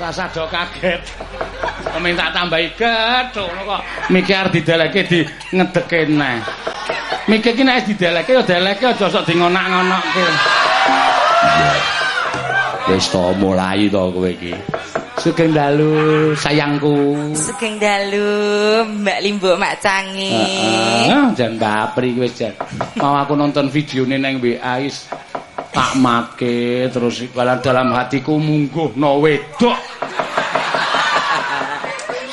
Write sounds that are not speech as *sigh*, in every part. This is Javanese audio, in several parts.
Rasa do kaget. Minta tambahi gethuk ngono kok mikir arep dideleke di ngedeke neh. Mikir ki nek dideleke ya deleke aja sok di ngonak-ngonokke. Wis to mulai to kowe iki. Sugeng dalu sayangku. Sugeng dalu Mbak Limbo Mak Cangi. Heeh, jan bapri wis jan. Mau aku nonton videone nang WA is tak make terus balan dalam hatiku mungguh no wedok.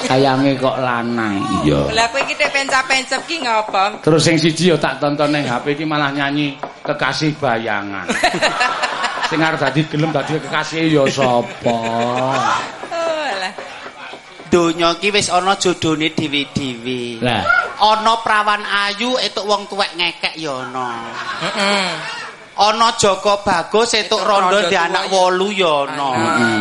Sayange kok lanang. Iya. Lah kowe iki tek pencap-pencep ki ngopo? Terus sing siji yo tak tonton ning HP iki malah nyanyi kekasih bayangan. *laughs* sing arep dadi gelem dadi kekasih ya sapa? Oh. Donya ki wis ana jodhone dhewe-dhewe. Lah, Ana prawan ayu etuk wong tuwek ngekek ya ana. Heeh. Ana Joko Bagus etuk rondo di anak wolu ya ana.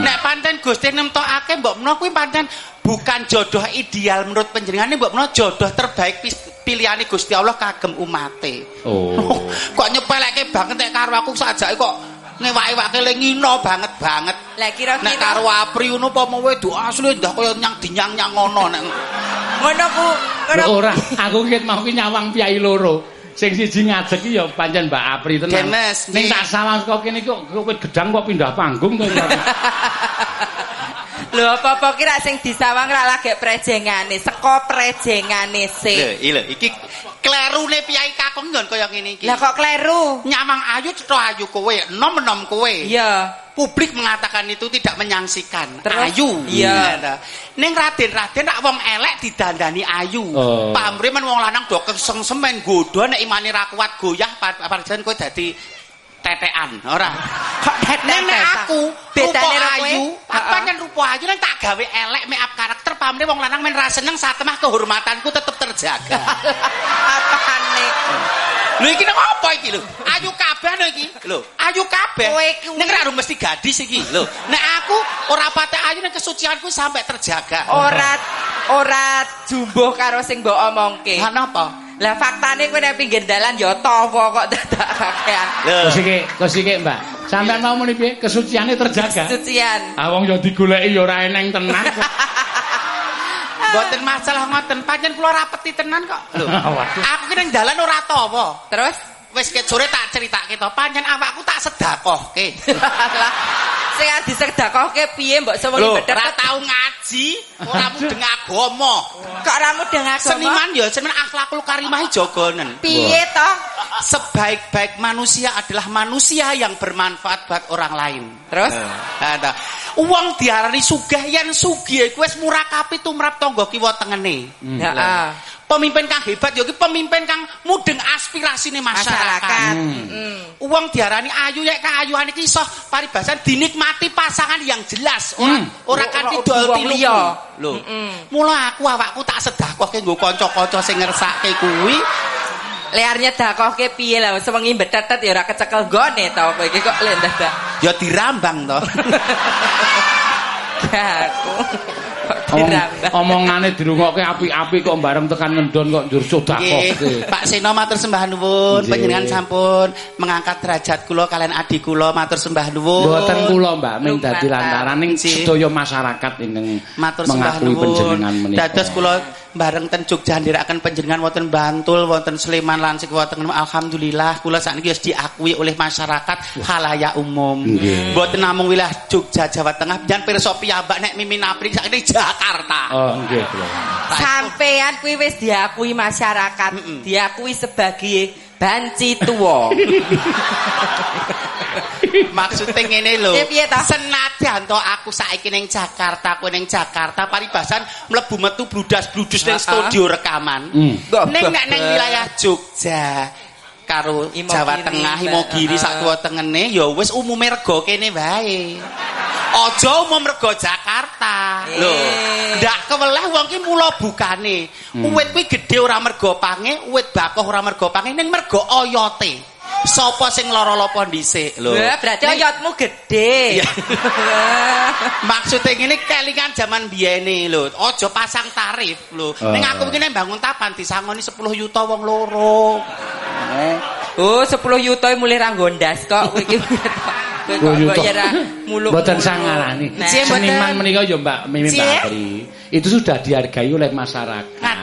Nek pancen Gusti nemtokake mbok menawa kuwi pancen bukan jodoh ideal menurut panjenengane mbok menawa jodoh terbaik pilihane Gusti Allah kagem umate. oh. *laughs* kok nyepeleke banget nek karo aku sajake kok ngewak-ewake le ngino banget banget. Lah Nek kira-kira karo Apri ngono apa mau wedo asli ndak kaya nyang dinyang-nyang ngono nek ngono ku ora, aku ket mau ki nyawang piyai loro. Sing siji ngadeg ki ya pancen Mbak Apri tenan. Demes, Ning tak sawang kok kene kok gedang kok pindah panggung kok. *laughs* Lho apa-apa ki rak sing disawang rak lagi prejengane, saka prejengane Lho, sik. iki lho, iki klerune piyai kakung nggon kaya ngene iki. Lah kok kleru? Nyamang ayu cetha ayu kowe, enom-enom kowe. Iya. Publik mengatakan itu tidak menyangsikan. Terus? Ayu. Iya. Ning Raden-raden rak wong elek didandani ayu. Oh. Pamrih men wong lanang do kesengsemen godho nek imane ra kuat goyah pa- parajan kowe dadi tetean, ora. Kok nek aku Bedane kan rupa ayu nek tak gawe elek make up karakter pamrih wong lanang men ra seneng satemah kehormatanku tetep terjaga. Apane? Lho iki nang apa iki lho? Ayu kabeh lho iki. Lho, ayu kabeh. Kowe kuwi- Nek ra mesti gadis iki. Lho, nek aku ora patek ayu nek kesucianku sampai terjaga. Ora ora jumbuh karo sing mbok omongke. Lah napa? Lah faktane kowe nek pinggir dalan ya tawa kok dadak kakean. Terus iki, terus iki Mbak. Sampeyan mau muni piye? Kesuciane terjaga. Sucian. Ah wong ya digoleki ya ora eneng tenan. *laughs* Mboten masalah ngoten, pancen kula rapeti tenan kok. Lho, *laughs* aku ki ning dalan ora tawa. Terus Wis sore tak critakake to, pancen awakku tak sedakohke. sing disedakohke piye mbok sewengi bedhek ora tau ngaji, ora mudeng agama. kok ora mudeng agama. Seniman ya jeneng akhlakul karimah jogonen. piye to? sebaik-baik manusia adalah manusia yang bermanfaat buat orang lain. Terus Ada. Uang diarani sugih yen sugih iku wis murakapi tumrap tangga kiwa tengene. Heeh. Pemimpin kang hebat ya ki pemimpin kang mudeng aspirasine masyarakat. Masyarakat. Hmm. Mm. Uang diarani ayu ya kaayuhan iki iso paribasan dinikmati pasangan yang jelas, ora Hmm. ora kanthi dol wong liya. Lho. Mula aku awakku tak sedekahke nggo kanca-kanca sing ngersake kuwi. Learnya dakohke piye lah sewengi betetet ya ora kecekel gone to kowe iki kok lek dadak. Ya dirambang to. *laughs* Aku. Omong, dirambah. omongane dirungokke apik-apik kok bareng tekan ngendon kok njur sedakohke. Nggih, Pak Seno matur sembah nuwun, panjenengan sampun mengangkat derajat kula kalian adik kula matur sembah nuwun. Mboten kula Mbak ming dadi lantaran ning sedaya masyarakat ingkang Matur sembah mengakui nuwun. panjenengan menika. Dados kula bareng ten Jogja ndherekaken panjenengan wonten Bantul, wonten Sleman lan sing wonten alhamdulillah kula sakniki wis diakui oleh masyarakat halayak umum. Mboten namung wilayah Jogja Jawa Tengah, jan pirsa piyambak nek mimin apri sakniki Jakarta. Oh nggih kula. Sampean kuwi wis diakui masyarakat, diakui sebagai banci tuwa. *laughs* Maksudnya ngene lho. Senadyan to aku saiki ning Jakarta, kowe ning Jakarta paribasan mlebu metu bludas-bludus ning studio rekaman. Hmm. Ning nek ning wilayah Jogja karo Imogiri, Jawa Tengah. Imogiri sak tuwa tengene ya wis umume rego kene wae. Aja umum rego Jakarta. Eh. Lho, ndak keweleh wong ki mula bukane. Uwit kuwi gedhe ora mergo pange, uwit bakoh ora mergo pange, ning mergo oyote. Sapa sing lara-lapa dhisik lho. Wah, berarti oyotmu gede. Iya. *laughs* Maksudnya ngene kelingan zaman biyene lho, aja pasang tarif lho. Oh. Ning aku iki nek bangun tapan disangoni 10 yuta wong loro. Oh, 10 yuta mulai ra nggondas kok kowe iki. *laughs* Kowe kok ya muluk. Mboten mboten. Seniman menika ya Mbak. Mbak Apri. Itu sudah dihargai oleh masyarakat.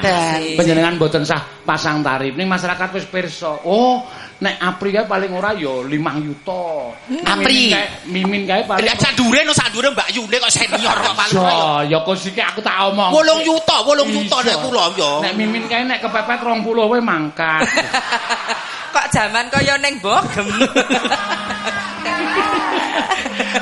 Panjenengan mboten sah pasang tarif ning masyarakat wis pirsa. Oh, nek Apri kae paling ora ya 5 yuta. Apri. Mimin kae- Mimin kae paling Lek sandure no sandure Mbak Yune kok senior kok paling. Ya, ya kok sik aku tak omong. 8 yuta, 8 yuta Iya. nek kula ya. Nek Mimin kae nek kepepet 20 wae mangkat. *laughs* Kok zaman kaya ning bogem. *laughs*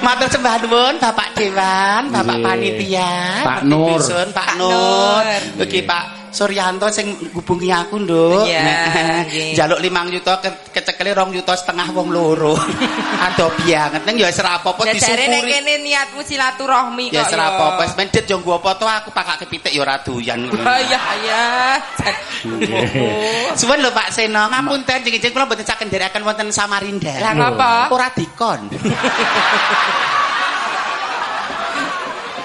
Matur sembah nuwun Bapak Dewan, Bapak. Panitia, Pak Nur. Pak Pak Nur. Nur. Iki Pak Suryanto sing hubungi aku, Nduk. Nggih. *laughs* Njaluk 5 juta ke kecekele 2 juta setengah wong loro. *laughs* Ado banget ning ya wis ora apa-apa Ya jare nek disyukuri. kene niatmu silaturahmi kok. Ya wis ora apa-apa, wis mendhet yo nggo apa to aku pakake pitik ya ora doyan. *laughs* Oh iya iya. Suwun lho Pak Seno, ngapunten jeng-jeng kula mboten saged nderekaken wonten Samarinda. Lah ngapa? Ora dikon.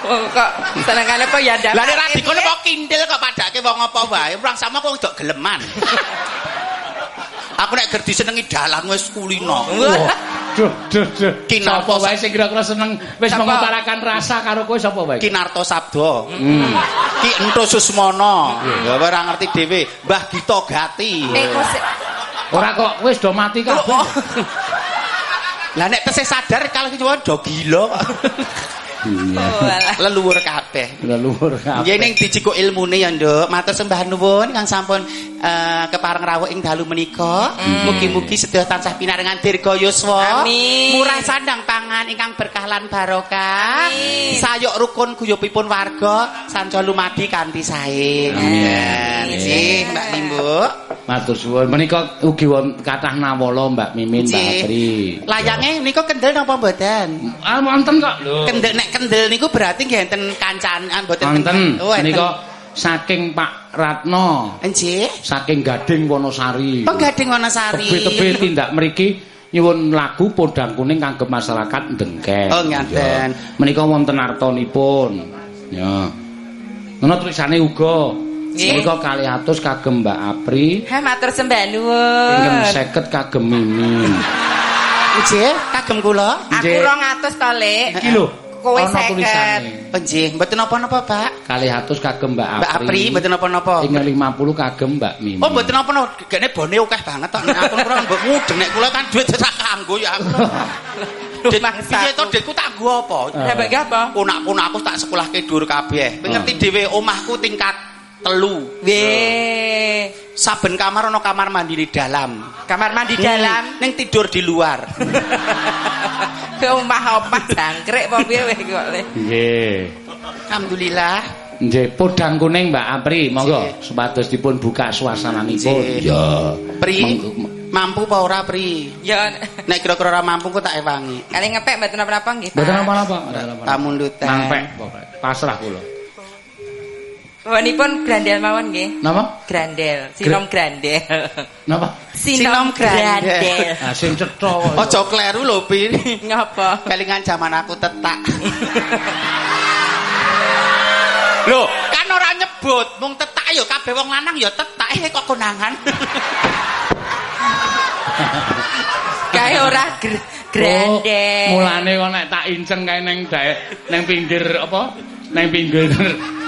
Oh, kok senengane kok ya ndak. Lah nek ra dikon kok kindel kok padake wong apa wae. Urang sama kok dok geleman. Aku nek ger disenengi dalang wis kulino. Duh, duh, duh. Kinarto wae sing kira-kira seneng wis Sapa? mengutarakan rasa karo kowe sapa wae? Kinarto Sabdo. Hmm. Ki Entu Susmono. Ya ora ngerti dhewe. Mbah Gito Gati. Kok Ora kok wis do mati kabeh. Lah nek tesih sadar kalau ki do gila. Iya. Oh. Leluhur kabeh. Leluhur kabeh. Nggih ning dijikuk ilmune ya, Nduk. Matur sembah nuwun kang sampun eh, kepareng rawuh ing dalu menika. Mugi-mugi sedaya tansah pinarengan dirga yuswa. Amin. Murah sandang pangan ingkang berkah lan barokah. Sayuk rukun guyubipun warga sanca lumadi kanthi sae. Amin. Nggih, Mbak Limbu. Matur suwun. Menika ugi wonten kathah nawala Mbak Mimin, Mbak. Apri. Layange menika kendel napa mboten? Ah wonten kok lho. Kendel nek kendel niku berarti nggih enten kancan mboten Wonten. Oh, enten. Menika saking Pak Ratno, Nggih. saking Gading Wonosari. Penggading Wonosari. Tebih-tebih tindak mriki nyuwun lagu podang kuning kangge masyarakat Dengken. Oh, ngaten. Menika wonten artanipun. Ya. Ngono tulisane uga. Menika 200 kagem Mbak Apri, Ha matur sembah ingkang nuwun. 50 kagem Mimin. Nggih, kagem kula. Aku Nggih. 200 to, Lek. Iki lho, Kowe 50. tulisane. Nggih, mboten napa-napa, Pak. 200 kagem Mbak Apri. Mbak Apri mboten napa-napa. Ingkang 50 kagem Mbak Mimin. Oh, mboten napa-napa. Gene bone akeh banget tok. Nek aku ora mbok mudeng nek kula kan duit ora kanggo ya *laughs* aku. Piye to ditku tak nggo apa? Ya mbak apa? Punak-punakku tak sekolahke dhuwur kabeh. Ngerti dhewe omahku tingkat telu. Weh. Saben kamar ana kamar mandi di dalam. Kamar mandi dalam. Ning tidur di luar. *laughs* Ke omah-omah jangkrik apa piye weh kok. Nggih. Alhamdulillah. Nggih, podang kuning Mbak Apri, monggo supados dipun buka suasananipun. Nggih. Ya. Pri, mampu apa ora, Pri? Ya Nek kira-kira ora mampu kok tak ewangi. kali ngepek mboten apa-apa nggih. Pak. Mboten apa-apa. Tamu ndutan. Nampek pokoke. Pasrah kula. Wanipun grandel mawon nggih. Napa? Grandel, sinom grandel. Napa? Sinom grandel. Ah sing cetha. Aja kleru lho, Pri. Ngapa? Kelingan zaman aku tetak. *laughs* Lho, kan ora nyebut, mung tetak ya kabeh wong lanang ya tetak eh kok konangan. *laughs* Kae ora gr- grandel. Oh, mulane kok nek tak inceng kae ning dae ning pinggir apa? Ning pinggir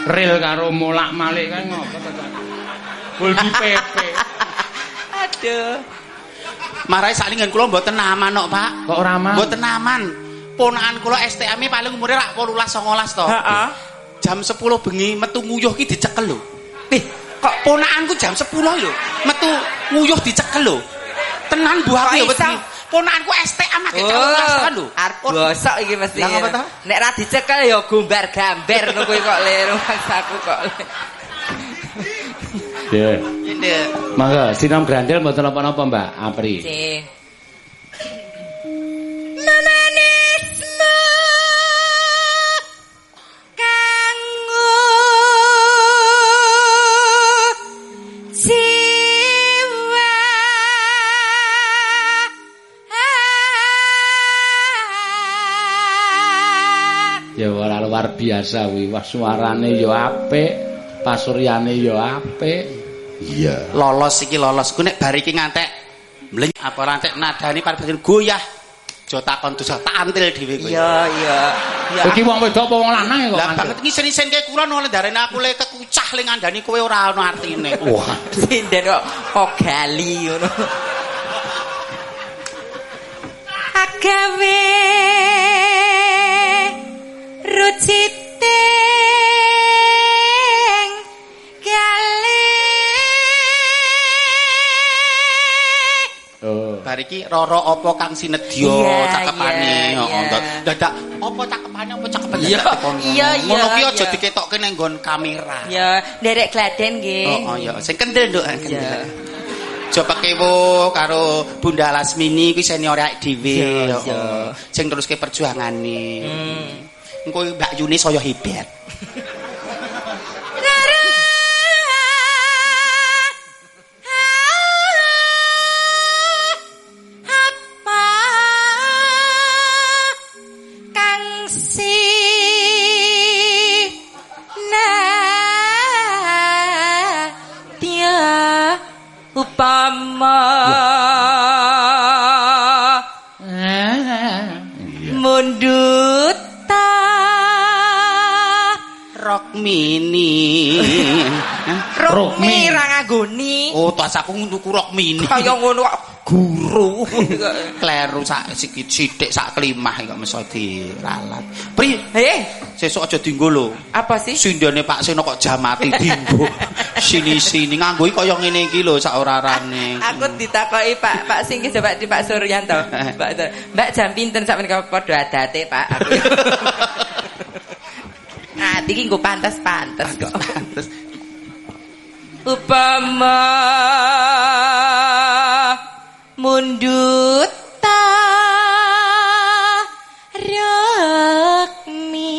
rel karo molak-malik kae ngopo to, Cak? Bulgi pepe. Aduh. Marai salingan kula mboten aman kok, Pak. Kok ora aman? Mboten aman. Ponakan kula STM paling umure rak 18 19 to. Heeh. Jam 10 bengi metu nguyuh ki dicekel lho. Ih, Kok ponakanku jam 10 lho, metu nguyuh dicekel lho. Tenan buah ya iso? Ponakanku STM agek calon kan lho. arep gosok iki mesti. Lah, ngapa? Nek ra dicekel ya gombar gambar ngono kuwi kok le rumahku kok. Nggih. Ini. Monggo, sinom grandel mboten apa-apa, Mbak Apri. Sih. Luar biasa wi. Wah suarane ya apik, pasuryane ya apik. Iya. lolos iki lolos ku nek bar iki ngantek mleng apa rantek nadani pareng goyah Jo takon terus tak antil dhewe kowe. Iya, iya. Ya. Iki wong wedok apa wong lanang kok? Lah banget ngisen-isen kaya kula noleh darene aku le kekucah le ngandani kowe ora ono artine. Wah. Sinden *laughs* kok kok gali ngono. Agawe ruciting kali Oh. Bar iki roro apa Kang Sinedya Iya, cakepane. iya, Heeh. iya. Dadak apa cakepane apa cakepane Iya, iya, iya, Ngono ki aja iya. diketokke ning nggon kamera. ya derek gladen nggih. Oh, oh ya, sing kendel nduk. kendel. Iya. Coba kewo karo Bunda Lasmini kuwi senior awake dhewe. Iya, heeh. iya. Sing teruske perjuangane. Hmm. Engko Mbak Yuni saya hebat. Aku tuku rock mini. kaya ngono kok guru *laughs* Kleru sak sikit sithik sak klimah kok meso diralat. Pri, eh sesuk aja dinggo lho. apa sih Sindene Pak Seno kok jamati dinggo. *laughs* Sini-sini nganggo iki kaya ngene iki lho sak orarane. Aku ditakoki Pak Pak sing ki coba di Pak Suryanto. *laughs* Mbak Mbak jam pinten sak menika padha adate, Pak. Aku. Ah, iki nggo pantes-pantes kok. Terus Upama mundut ta rakmi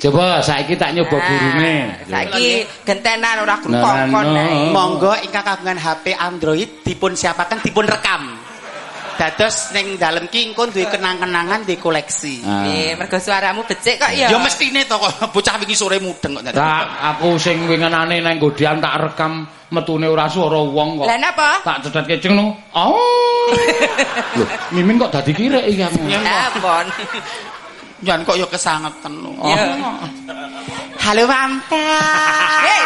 Coba saiki tak nyoba gurune. Saiki gentenan ora kongkon nah. monggo ingkang kagungan HP Android dipun siapaken dipun rekam. Dados ning dalem ki engko duwe kenang-kenangan di koleksi. Ah. Eh, mergo suaramu becik kok ya. Ya mestine to kok *laughs* bocah wingi sore mudeng kok. Tak aku sing wingenane nang godian tak rekam metune ora swara wong kok. Lah napa? Tak cedet keceng no. Oh. *laughs* Loh, mimin kok dadi kirek iki kamu. Ya, Ampun. *laughs* Jan kok ya kesangetan lho. Ya. Halo Mampah. Hei,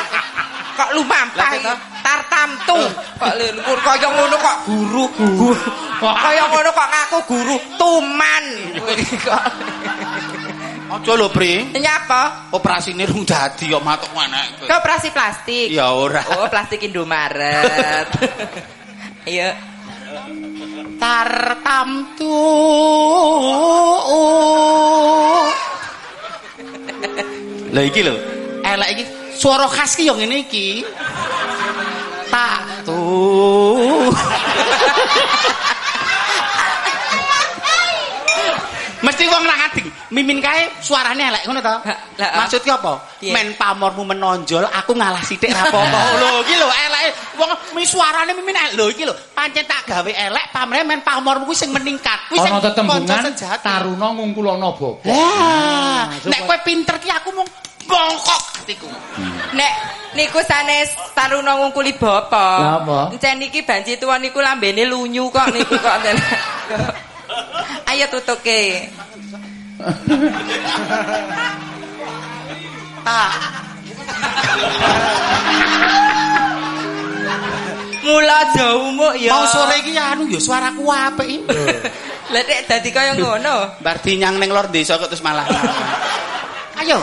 kok lu kita- tartamtu. Kok lumpur kaya ngono kok guru. guru. Kaya ngono kok ngaku guru tuman. *laughs* Aja lho, Pri. nyapa? Operasine rung dadi kok matuk anak. Kau operasi plastik. Ya ora. Oh, plastik Indomaret. *laughs* Iya. tartamtu Lah iki lho, elek iki swara khas ki yo ngene iki. Tak tu. Mesti wong nang ading, mimin kae suarane elek ngono to. Ah. Maksud ki apa? Men pamormu menonjol, aku ngalah sithik ra apa-apa. *laughs* Lho, iki lho eleke. Wong mi suarane mimin elek. Lho iki lho, pancen tak gawe elek pamre men pamormu kuwi sing meningkat. Kuwi sing tetembungan taruna ngungkulana bapa. Lah, supaya- nek kowe pinter ki aku mung bongkok atiku. Nek niku sanes taruna ngungkuli apa? bapa. Encen niki banci tuwa niku lambene lunyu kok niku kok. enten. *laughs* Ayo tutuke. Ah, Mula jaumu ya. mau sore iki anu ya suaraku apik iki. *laughs* Lah nek dadi kaya ngono. Bar dinyang ning lor desa kok terus malah. *laughs* Ayo.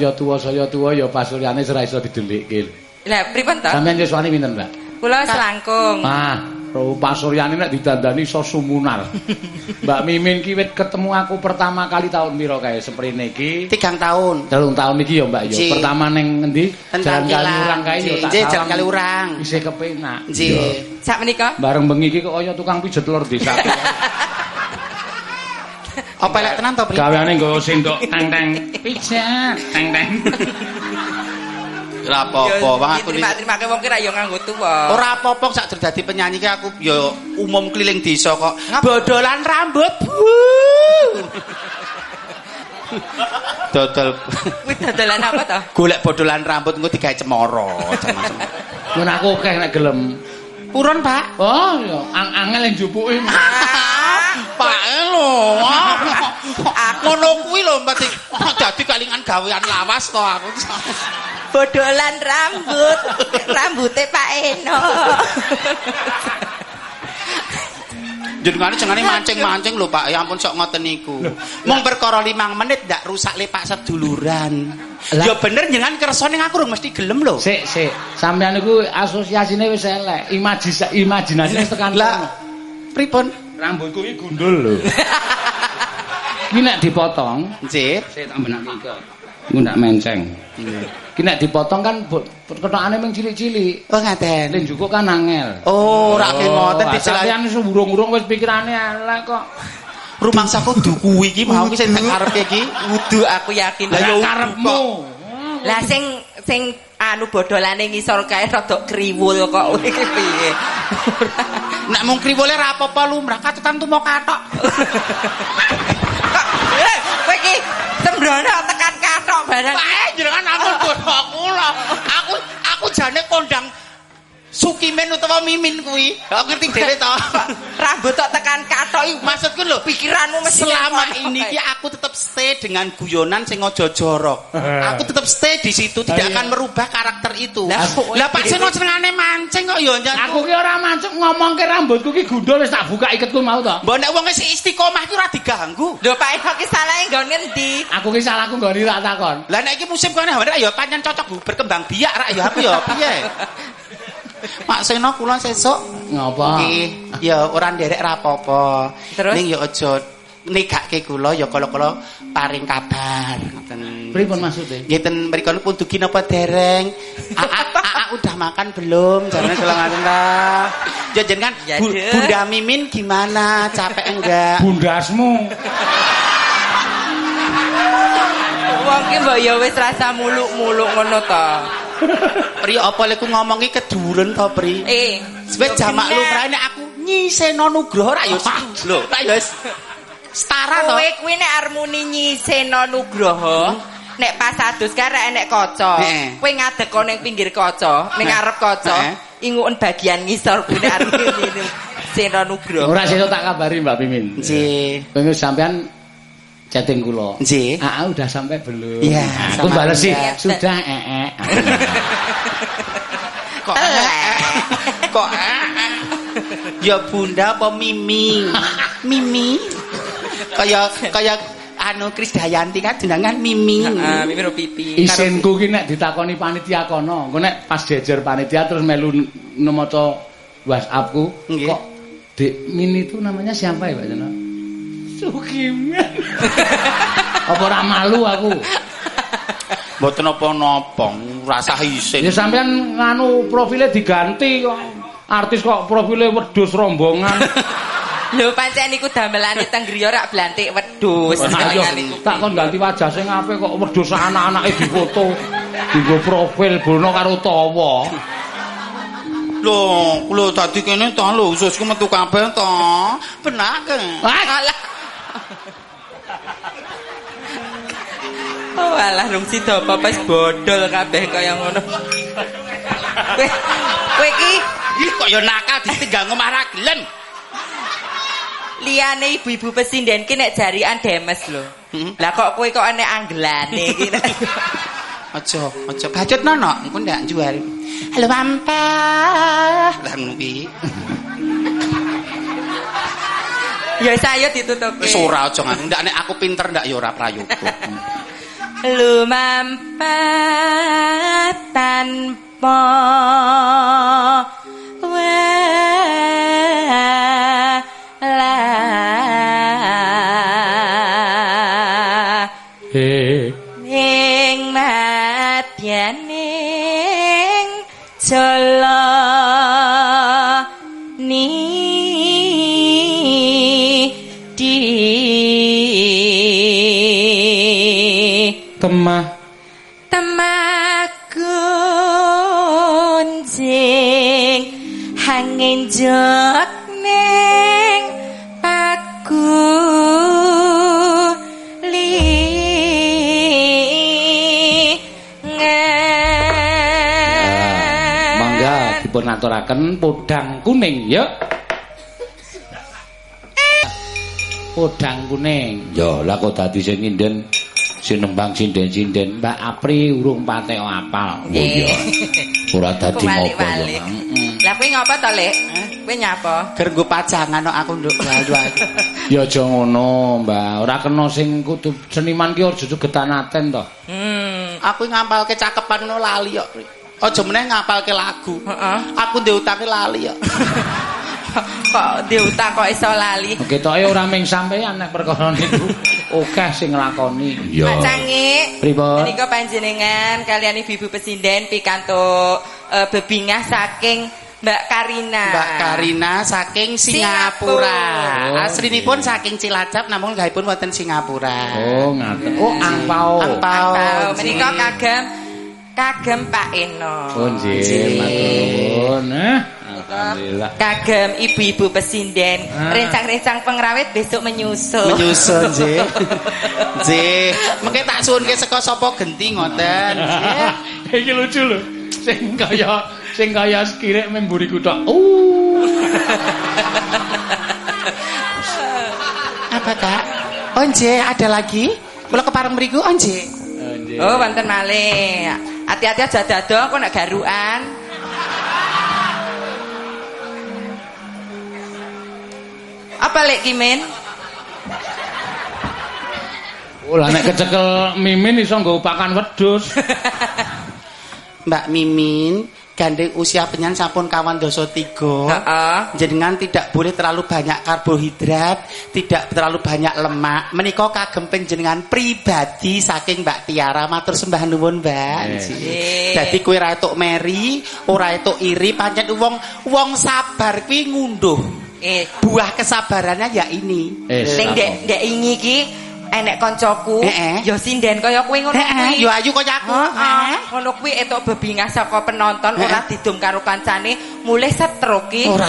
Saya tuwa saya tuwa ya pasuryane ora iso didelikke. Lah pripun to? Sampeyan yuswane pinten, Mbak? Kula selangkung. Ah, Pak Suryani nek didandani iso sumunar. *laughs* Mbak Mimin ki wit ketemu aku pertama kali tahun piro kae seprene iki? Tigang tahun. Telung tahun iki ya Mbak ya. Pertama ning endi? Jalan Kilang. Kaliurang kae ya tak Jalan salam. Kaliurang. Isih kepenak. Ya. Sak menika Bareng bengi iki kok kaya tukang pijet telur desa. *laughs* *laughs* Apa elek tenan to, Pri? Gaweane nggo sendok *laughs* teng-teng pijet, teng-teng. Ora apa-apa, Bang aku terima terima ke wong ki ra yo nganggo tuwa. Ora apa-apa sak dadi penyanyi ki aku ya umum keliling desa kok. Bodolan rambut. Bu. *laughs* Dodol Kuwi dadolan apa to? golek bodolan rambut engko digawe cemara, macam-macam. Mun aku akeh nek gelem. Purun, Pak? Oh, ya ang-angel yang jupuke. Pak lho. Ngono kuwi lho mbati dadi kalingan gawean lawas kok aku. Bodolan rambut. Rambute Pak Eno. Jenengane jengane mancing-mancing lho Pak. Ya ampun sok ngoten niku. Mung perkara 5 menit ndak rusak lepak seduluran. Lah- Ya bener jenengan kersa ning aku mesti gelem lho. Sik, sik. Sampeyan niku asosiasine wis elek. Imajisa imajinasine wis tekan Lah pripun? Rambutku iki gundul lho. Iki nek dipotong, Nggih. sik tak benake iki. Iku ndak menceng. Iki nek dipotong kan ketokane mung cilik-cilik. Oh ngaten. Ning jukuk kan angel. Oh, ora ke ngoten ah, dicelak. Sampeyan wis pikirane elek kok. Rumangsa kudu kuwi iki mau ki sing tak karepe iki. Wudu aku yakin. Lah, ya Lah karepmu. Lah sing sing anu bodolane ngisor kae rada kriwul kok iki piye. Nek mung kriwole ra apa-apa lumrah katetan tumo katok. Kok *laughs* eh, kowe iki sembrono tekan kathok barang. Pak jenengan ampun bodoh kula. Aku aku jane kondang Sukimen utawa Mimin kuwi. Kok ngerti dhewe to? *laughs* Rambut tok tekan kathok iki Maksudku lho, pikiranmu mesti selama ini ki aku tetap stay dengan guyonan sing aja jorok. Aku tetap stay di situ, tidak Iya. akan merubah karakter itu. Lah, Pak Seno senengane mancing kok ya njan. Aku ki ora mancuk ngomongke rambutku ki gundul wis tak buka iketku mau to. Mbok nek wong wis istiqomah ki ora diganggu. Lho Pak Eno ki salahe nggon ngendi? Aku ki salahku nggone tak takon. Lah nek iki musim kene ya pancen cocok Bu, berkembang biak rak ya aku ya piye. *laughs* Mak Seno kula sesuk Ngapa? Nggih, ya ora nderek ra apa-apa. Ning ya aja negake kula ya kala-kala paring kabar ngoten. Pripun maksude? Nggih ten mriko pun dugi napa dereng? Aa, udah makan belum? Jangan kalau ngaten ta. Ya jenengan. Bunda Mimin gimana? Capek enggak? Bundasmu. Wong ki mbok ya wis rasa muluk-muluk ngono to. Pri apa lek ku ngomongi keduren to, Pri? Eh, Wis jamak lumrah nek aku nyiseno nugroho ra ya lho, ra ya wis setara to. Kowe kuwi nek armuni nyiseno Nugroho, nek pas adus kare enek kaca. Kowe ngadek ning pinggir kaca, ning ngarep kaca, Heeh. inguen bagian ngisor kuwi nek armuni *laughs* Seno Nugroho. Ora sesuk tak kabari Mbak Mimin. Nggih. Pengen sampean chatting kula. Nggih. Ah, udah sampai belum? Iya, Aku sama bales sih. Anda. Sudah, eh, eh. Kok kok Ya Bunda apa Mimi? Mimi. Kaya kaya anu Krisdayanti kan jenengan Mimi. Heeh, mimi ro pipi. Isinku ki nek ditakoni panitia kono, engko nek pas jejer panitia terus melu nomoto WhatsAppku, kok Dek Min itu namanya siapa ya, Pak Jono? Sukimen. Apa ora malu aku? Mboten napa-napa, rasa isin. Ya sampean nganu profile diganti kok. Artis kok profile wedhus rombongan. *laughs* Lho pancen iku damelane teng griya rak blantik wedhus. Tak kon ganti wajah sing apik kok wedhus anak-anake difoto. Dienggo profil bono karo tawa. Lho, kula dadi kene to lho, ususku metu kabeh to. Benake. Alah. Oh alah rung sida apa pas bodol kabeh kaya ngono. Kowe kowe iki Ih kok ya nakal ditinggal ngomah ra gelem. liyane ibu-ibu pesinden ki nek jarian demes lho. Hmm. Lah kok kowe kok enek anggelane iki. *laughs* Aja, aja bajut nono, engko ndak jual. Halo Mampa. Lah kuwi. ya saya ditutupi. Wis ora aja ngono. Ndak nek aku pinter ndak ya ora prayoga. *laughs* lumampah tanpa wala ning madyaning jala. Jok ning paku mangga dipun aturaken podang kuning ya podang kuning. Ya lah kok dadi sing nginden sinembang sinden-sinden. Mbak Apri urung patek apal. Oh iya. Ora dadi ngopo ya. Lah kuwi ngapa to, Lek? Kuwi nyapa? Ger nggo pajangan kok aku nduk ayu ayu. ya aja ngono Mbak ora kena sing kudu seniman ki aja getanaten to Hmm. Aku ngapalke cakepan ngono lali kok. Aja meneh ngapalke lagu. Heeh. Aku ndek utange lali kok. *laughs* kok diutang kok iso lali. ketoke ora ming sampeyan nek perkara niku akeh sing nglakoni Pak Cangi. Pripun? Menika panjenengan kalian ibu-ibu pesinden pikantuk eh, bebingah saking Mbak Karina. Mbak Karina saking Singapura. Singapura. Aslinipun saking Cilacap namun gaipun wonten Singapura. oh ngaten oh angpau Angpau. Angpau. Menika kagem kagem Pak Eno. Oh nggih, matur nuwun. Eh, alhamdulillah. Kagem ibu-ibu pesinden, Ah. rencang-rencang pengrawit besok menyusul. Menyusun nggih. *laughs* Nggih, mengke tak suwunke saka sapa genti ngoten. *laughs* Iki lucu lho. Sing kaya sing kaya skirik memburiku tok. Uh. Apa, Kak? Oh, nggih, ada lagi? Kula kepareng mriku, oh, nggih. Oh, wonten malih. Hati-hati aja dado kok nek garukan. Apa lek Kimin? Oh, lah nek kecekel mimin iso nggo pakan wedhus. *laughs* Mbak Mimin, gandeng usia penyan sampun kawan doso tiga. Heeh. Jenengan tidak boleh terlalu banyak karbohidrat, tidak terlalu banyak lemak. Menika kagem panjenengan pribadi saking Mbak Tiara matur sembah nuwun, Mbak. Dadi kowe ora etuk meri, ora etuk iri, pancen wong wong sabar kuwi ngunduh. Eh, Buah kesabarannya ya ini. Eh, dek dek ingi ki enek koncoku, Heeh. ya sinden kaya kuwi ngono kuwi. yo ayu kaya aku. Heeh. Ngono kuwi etuk bebingah saka penonton ora didum karo kancane, mulih stroke ki. Ora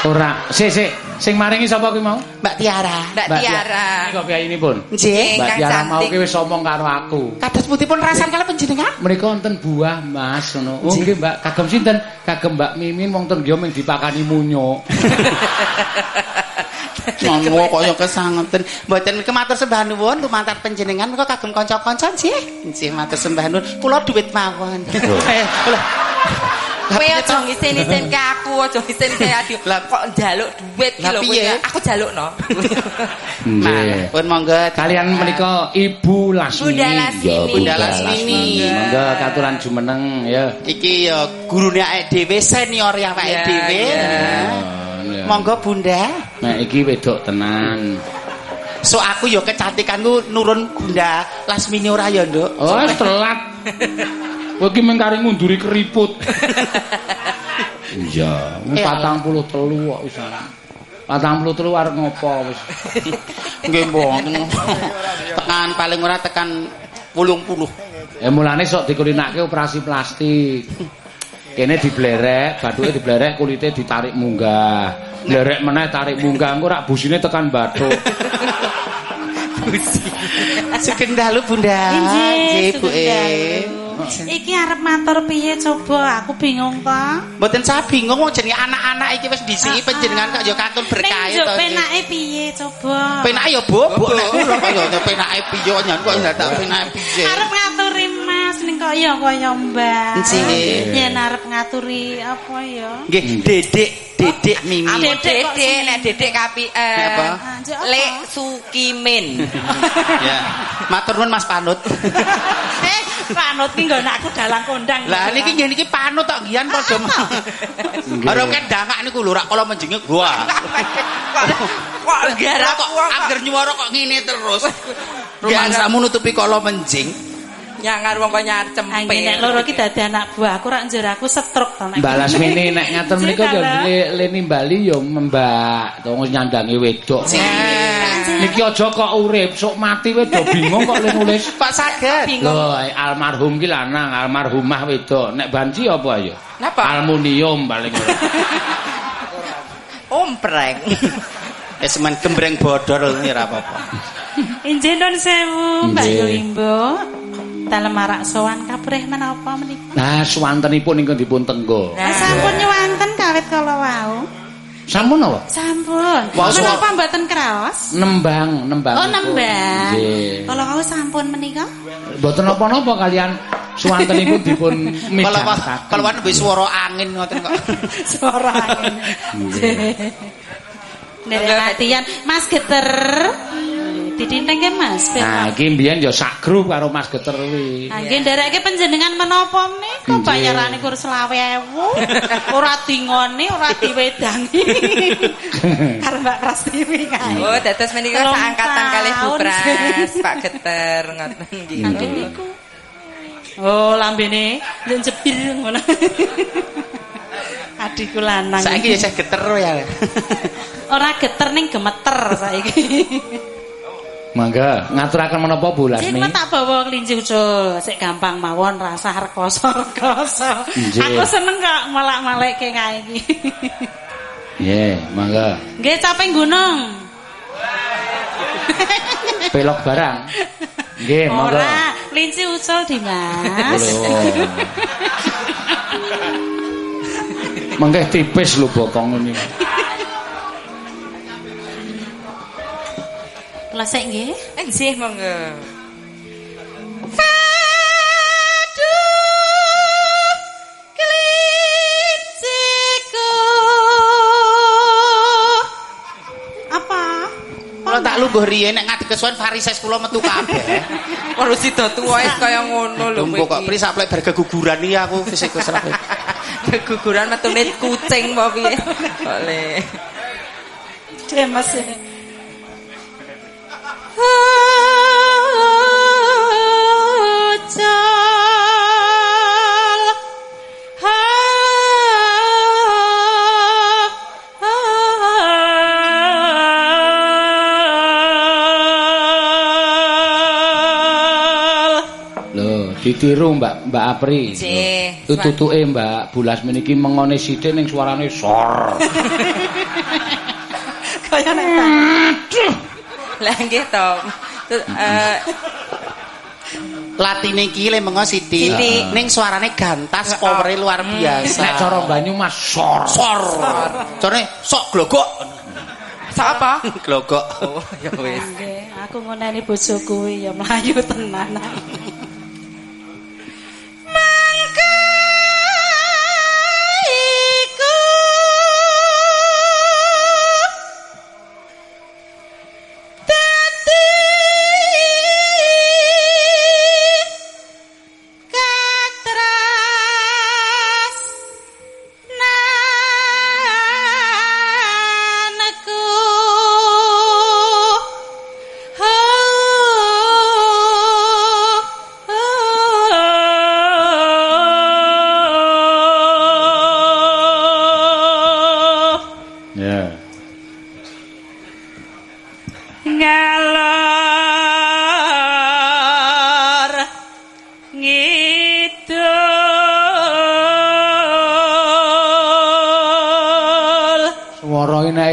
Ora, sik sik, sing maringi sapa kuwi mau? Mbak Tiara. Mbak Tiara. Kok kaya ini pun. Nggih. Mbak Tiara mau ki wis omong karo aku. Kados putih pun rasane kala panjenengan? Mereka wonten buah, Mas, ngono. Oh, nggih, Mbak. Kagem sinten? Kagem Mbak Mimin wong ten ming dipakani munyuk. *laughs* Ngono kaya kesangeten. Mboten kematur sembah nuwun lumantar panjenengan kok kagem kanca-kanca nggih. Nggih matur sembah nuwun. Kula dhuwit mawon. *laughs* Kowe aja ngisen-ngisen ke aku, aja ngisen-ngisen adi. Lah, kok njaluk duit ki lho kowe. Aku jalukno. Nggih. Pun monggo. Kalian menika Ibu Lasmini. Bunda Lasmini. Ya, Bunda Lasmini. Monggo katuran jumeneng ya. Iki ya gurune awake dhewe senior ya awake dhewe. Monggo Bunda. Nah, iki wedok tenan. So aku ya kecantikanku nurun Bunda Lasmini ora ya, Nduk. Oh, telat. *laughs* Kowe iki mengkari ngunduri keriput. *laughs* Iya, Eh, 43 kok wis. 43 arep ngopo wis. *laughs* Nggih mboten. Tekan paling ora tekan 80. Ya mulane sok dikulinake operasi plastik. Kene diblerek, bathuke diblerek, kulite ditarik munggah. Blerek meneh tarik munggah, engko rak busine tekan bathuk. *laughs* Sugeng dalu Bunda. Nggih, Bu. Iki arep matur piye coba aku bingung kok. Mboten saya bingung wong jenenge anak-anak iki wis disiki panjenengan kok ya katon berkah to. yo penake piye coba. Penake ya bobok nek kok ya penake piye kok nyan kok ndak tak penake piye. Arep ngaturi kok ya kaya Mbak. Nggih. Yen arep ngaturi apa ya? Nggih, Dedek, Dedek Mimi. Aku Dedek dedek nek dedek kapi eh apa? Lek Sukimin. *laughs* Ya. Matur nuwun Mas Panut. *laughs* Eh, panut ki nggon aku dalang kondang. Lah niki nggih niki Panut tok ngian padha. *laughs* Ora kan dangak niku lho rak kala menjenge gua. Kok garap kok kok angger nyuwara kok ngene terus. Rumangsamu nutupi kala menjing. Nyangar wong kok nyarcem. Angge nek loro ki dadi anak buah aku rak njur aku stroke to nek. Mbak Lasmini nek ngaten menika le- leni Bali ya Mbak to nyandangi wedok. Niki aja kok urip, sok mati wis do bingung kok le nulis. *laughs* Pak saged. Lho, almarhum ki lanang, almarhumah wedok. Nek banci apa ya? Napa? Aluminium paling *laughs* ora. Ompreng. Wis *laughs* men gembreng bodor ini ora apa-apa. Injen nun sewu Mbak. Yulimbo. Dalem marak sowan kaprih menapa menika? Nah, swantenipun ingkang dipun tenggo. Ah, Sampun nyuwanten kawit kala wau. Sampun apa? Sampun. Wau, Menapa mboten kraos? Nembang, nembang. Oh nembang. Nggih. Kala wau sampun menika? Mboten napa-napa kalian swantenipun dipun kalau kan wis swara angin ngoten kok. *laughs* Suara angin. Nek latihan Mas Geter. Didinteng ke Mas. Nah, iki mbiyen ya sak grup karo Mas Geter kuwi. Nggih ndereke panjenengan menapa menika bayarane kur 20.000. Ora dingone, ora diwedangi. *laughs* Karo Mbak Prastiwi kae. Oh, dados menika Telung seangkatan kalih Bu. Pras, Pak Geter ngoten nggih. Niku. Oh, lambene njen jepir ngono. Adikku lanang. Saiki ya saya geter ya. ora geter ning gemeter saiki. Mangga ngaturaken menapa Bu Sing Lasmi? tak bawa kelinci ucul, sik gampang mawon rasa rekoso-rekoso. Aku seneng kok malak-malekke kae iki. Nggih, mangga. Nggih caping gunung. Pelok barang. Nggih, monggo. Ora, kelinci ucul Dimas. Lho. Mengke tipis lho bokong ini. Lah sik nggih. Eh, nggih monggo. Tak lungguh riyen nek ngadeg kesuwen varises kula metu kabeh. *laughs* Kalau sida tuwa wis kaya ngono lho Lumpuh kok pri sampe bar keguguran iki aku wis iku serap. *laughs* Keguguran metu kucing apa *laughs* piye? Oleh. Demas. Ajal. Ditiru Mbak Mbak Apri. Tutuke Mbak Bulas meniki mengone sithik ning suarane sor. *laughs* Kaya nek Lah nggih to. Tu- eh, Latine iki le mengo Siti. Ning suarane gantas powere luar biasa. Nek cara Banyumas sor. sor. Carane sok glogok. sapa? Glogok. Oh, ya wis. Nggih, aku ngoneni bojoku ya mlayu tenan.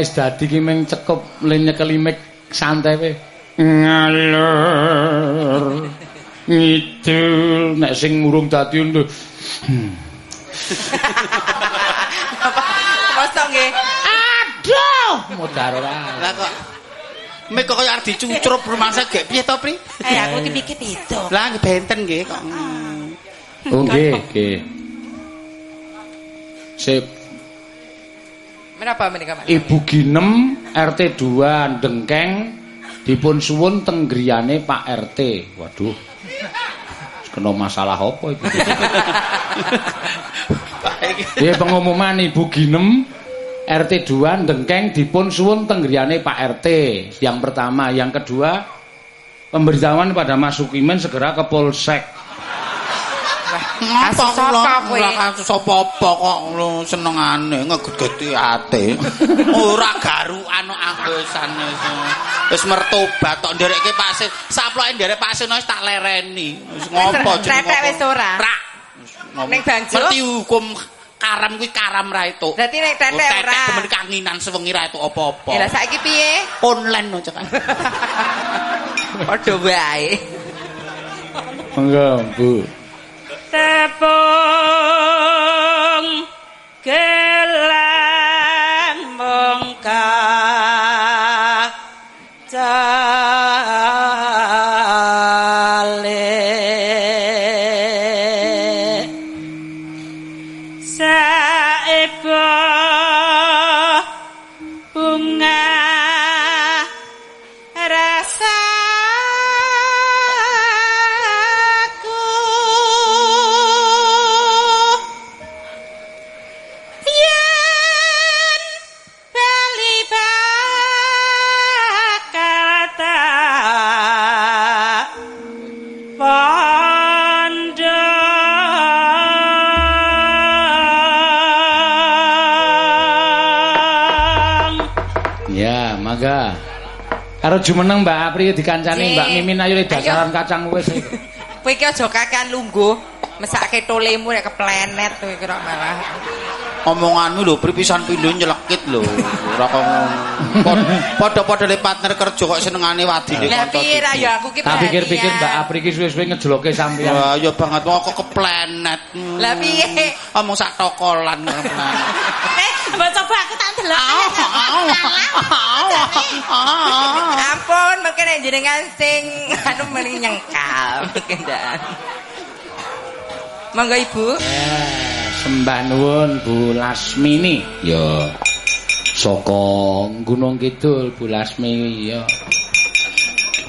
Wis dadi ki ming cekup le nyekeli mik santai we. Ngalor. Ngidul nek sing urung dadi lho. *laughs* Mosok nggih. Aduh, modar ora. Lah kok Mek kok kaya arep dicucrup rumangsa gek piye to, Pri? eh aku ki mikir itu Lah nggih benten nggih kok. Oh nggih, nggih. Sip. Menapa menika, Mas? Ibu Ginem RT 2 Dengkeng dipun suwun teng griyane Pak RT. Waduh. Kena masalah apa itu? Iya pengumuman Ibu Ginem RT 2 Dengkeng dipun suwun teng griyane Pak RT. Yang pertama, yang kedua pemberitahuan pada Mas Sukimen segera ke Polsek. Ngapa Kasus kula apa kowe? ora kasus apa-apa kok senengane ngegeti ate. *laughs* Ora garukan kok anggosane. Wis mertobat tok nderekke Pak Sin. Saploke nderek Pak Sin wis tak lereni. Wis ngopo jeneng ngopo? wis ora? Rak. Ngopo. Ning Bangjo? Mesti hukum karam kuwi karam ra itu. Berarti nek tetek ora. Tetek demen kanginan sewengi ra itu apa-apa. Lah saiki piye? Online no cekan. *laughs* Padha wae. Monggo, Bu. Tepung Karo jumeneng Mbak Apri dikancani. Mbak Mimin Ayo. dasaran kacang wis. *laughs* Kowe iki aja kakean lungguh. Mesake tolemu nek keplenet kowe kira malah. Omonganmu lho pripisan pindho nyelekit lho. Ora kok Padha-padha le partner kerja kok senengane wadine Lah kanca piye ra ya aku ki Tak pikir-pikir. Mbak Apri ki suwe-suwe ngejloke sampeyan. Wah, ya banget kok kok keplenet. Lah piye? Omong sak tokolan *laughs* eh mbak coba aku tak delok Ampun, mungkin nek jenengan sing anu mending nyengkal kendan. Monggo Ibu. Eh, Sembah nuwun Bu Lasmini. Ya. Saka Gunung Kidul Bu Lasmi ya.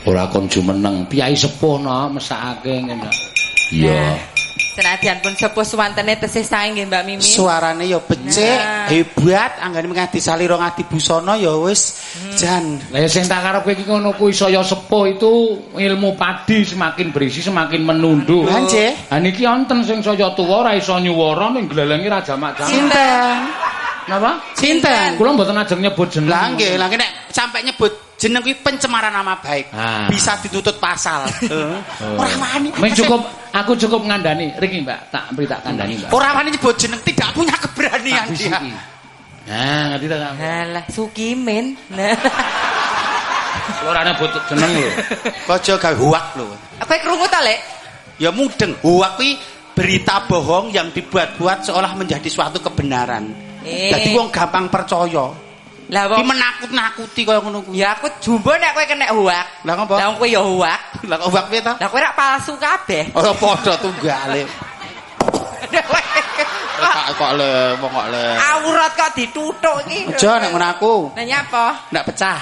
Ora kon jumeneng, piyai sepuh no mesakake ngene. Ya. Senadyan pun sepuh suwantene tesih sae nggih Mbak Mimin. Suarane ya becik, Nah. hebat, anggane ngadi salira ngadi busana ya wis jan. Lah sing tak karepke iki ngono kuwi saya sepuh itu ilmu padi semakin berisi semakin menunduk. Lah, nggih. Ha niki wonten sing saya tuwa ora iso nyuwara ning glelengi ra jamak-jamak. Sinten? Napa? Sinten? Kula mboten ajeng nyebut jeneng. Lah nggih, lah nek sampai nyebut jeneng kuwi pencemaran nama baik. Ah. Bisa dituntut pasal. *laughs* Ora wani. Cukup aku cukup ngandani. Riki Mbak, tak beri tak kandani Mbak. Ora wani nyebut jeneng, tidak punya keberanian Tak dia. Nah, ngerti ta sampe? Alah, Sukimin. Nah. *laughs* Lho ora nyebut jeneng lho. Kaja gawe huak lho. Kowe krungu ta, Lek? Ya mudeng. Huak kuwi berita bohong yang dibuat-buat seolah menjadi suatu kebenaran. Eh. Jadi wong gampang percaya. Lah wong menakut-nakuti kaya ngono kuwi. ya aku jumbo nek kowe kena huak. Lah ngopo? Lah kowe ya huak. Lah kok huak piye ta? Lah kowe rak palsu kabeh. Ora padha tunggale. *laughs* Kok kok le wong kok le. Aurat kok dituthuk iki. Aja nek ngono aku. Lah nyapa? Ndak pecah.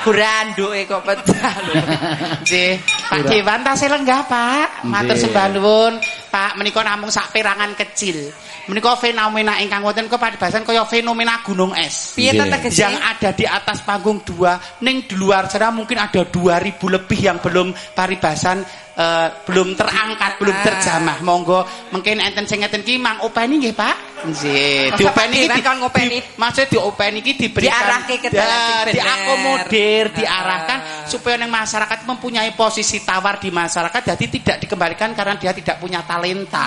Buranduke kok pecah lho. *laughs* Nggih, Pak Dewan tasih lenggah, Pak. Matur sembah nuwun. Pak, menika namung sak perangan kecil. Menika fenomena ingkang wonten kok paribasan kaya fenomena gunung es. Piye? Yang ada di atas panggung dua, ning di luar sana mungkin ada 2000 lebih yang belum paribasan eh, belum terangkat, belum Ah. terjamah. Monggo mungkin enten sing ngeten ki mang openi nggih, Pak. Nggih, diopeni Dewan kon ngopeni? di- maksud diopeni iki diberikan Diarahke ke Ya, diakomodir, Ah. diarahkan supaya yang masyarakat mempunyai posisi tawar di masyarakat jadi tidak dikembalikan karena dia tidak punya talenta.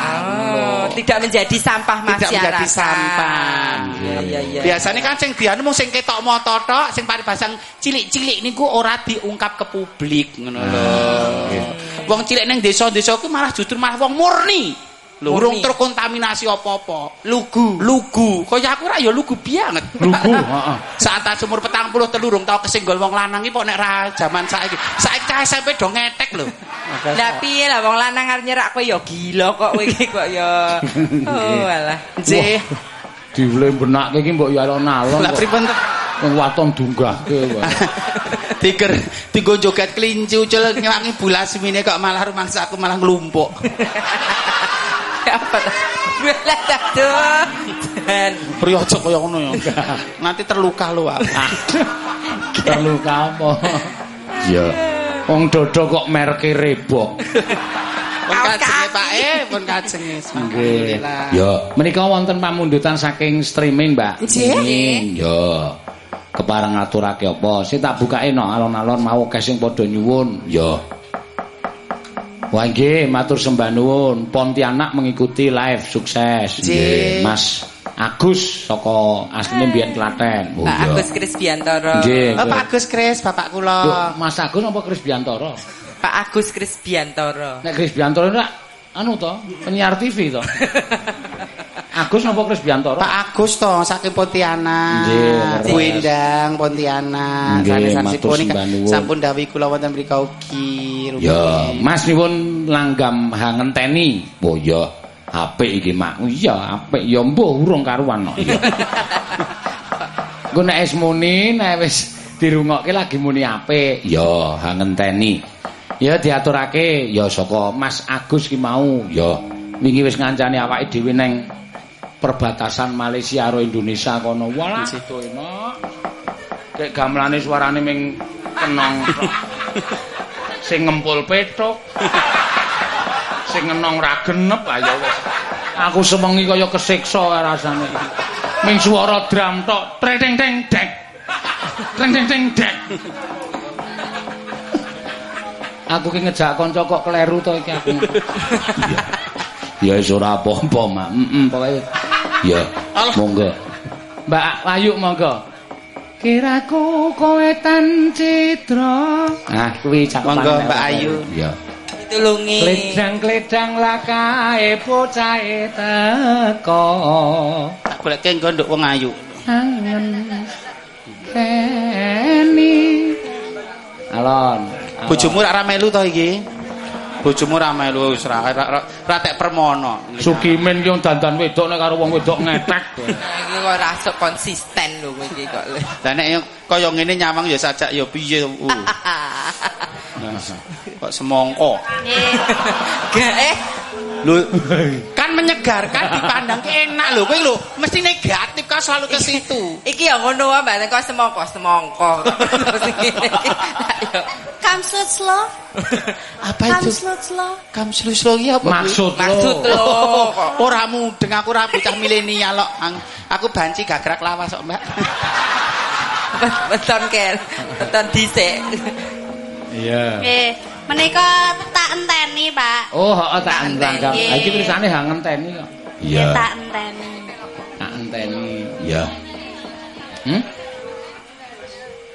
Oh, tidak menjadi sampah Tidak masyarakat. menjadi sampah. Iya iya iya. Biasanya kan sing dianu mung sing ketok moto tok, sing paribasang cilik-cilik niku ora diungkap ke publik ngono lho. Wong cilik ning desa-desa ku malah justru malah wong murni. Urung terkontaminasi apa-apa. Lugu, lugu. Kaya aku ra ya lugu banget. Lugu, *laughs* heeh. Saat tak umur petang puluh telurung tau kesenggol wong lanang iki kok nek ra jaman saiki. Saiki cah SMP do ngetek lho. Lah piye lah wong lanang arep nyerak kowe ya gila kok kowe iki kok ya. *laughs* Oh alah. Nggih. Diwle benake iki mbok ya alon-alon. Lah kok. pripun to? Wong waton dunggahke wae. *laughs* Tiger tigo joget kelinci ucul ngewangi bulas mine kok malah rumangsa aku malah nglumpuk. Apa ta? Lah aduh. Dan Priyojo kaya ngono ya. Nanti terluka lu aku. Terluka apa? Ya. Wong dodo kok merke rebok. Pun kajenge Pak E, pun kajenge. Nggih. Ya, menika wonten pamundutan saking streaming, Mbak. Nggih. Ya. Kepareng ngaturake apa? Sing tak bukake no alon-alon mau sing padha nyuwun. Ya. Wah nggih, matur sembah nuwun. Pontianak mengikuti live sukses. Nggih. Mas Agus saka asline mbiyen Klaten. Oh, Pak. Agus Krisbiantoro. Nggih. Oh, Pak Agus Kris, bapak Loh, kula. Mas Agus apa Kris Biantoro? Pak Agus Krisbiantoro. Nek Kris Biantoro nak anu to, penyiar TV to. *laughs* Agus napa Kris Biantoro? Pak Agus to saking Pontianak. Nggih. Kuindang Pontianak. Sanes sampun dawuh kula wonten mriku ugi. Ya, Mas nyuwun langgam hangenteni. Oh ya, apik iki, Mak. Iya, apik. Ya mbuh urung karuan. *laughs* Iya. Engko nek wis muni, nek wis dirungokke lagi muni apik. Ya, hangenteni. Ya diaturake ya saka Mas Agus ki mau. Ya, wingi wis ngancani awake dhewe neng perbatasan Malaysia karo Indonesia kono. Walah, itu enak. Kayak gamelane suarane ming kenong. sing ngempul petuk. Sing ngenong ra genep. Ayo wis. Aku semengi kaya kesiksa rasane. Ming swara drum tok. Treng teng dek. Treng teng teng dek. Aku ki ngejak kanca kok kleru to iki aku. Ya wis ora apa-apa mak. Heeh pokoke ya monggo Mbak Ayu monggo Kiraku kowe tan citra. Ah, kuwi cakepan. Monggo, Mbak. Ayu. Iya. Ditulungi. Kledang-kledang lakae bocahe teko. Tak goleke nggo nduk wong ayu. Angen keni. Alon. alon. Bojomu rak ra melu to iki? Bojomu ra melu wis ra ra- ra- ra tek permono. Sukimin ki wong dandan wedok nek karo wong wedok ngetek. Iki kok rasuk konsisten lho kowe iki kok. Lah nek kaya ngene nyawang ya sajak ya piye. *laughs* Kok semongko. Gak eh Lho, kan menyegarkan dipandang enak lho. Kowe lho mesti negatif kau selalu ke situ. iki ya ngono wae Mbak kok semongko semongko. Come slow slow. Apa Come itu? slow slow. Kamsluslo iki apa? Maksud Maksud lo. kok. Ora mudeng aku ora bocah milenial kok. Ang- Aku banci gagrak lawas kok, Mbak. Beton kel. Beton dhisik. Iya. Nggih, menika tak enteni, Pak. Oh, heeh tak. Nggih. Ha iki tulisane hang ngenteni kok. Nggih, tak enteni. Tak enteni. Iya. Hmm?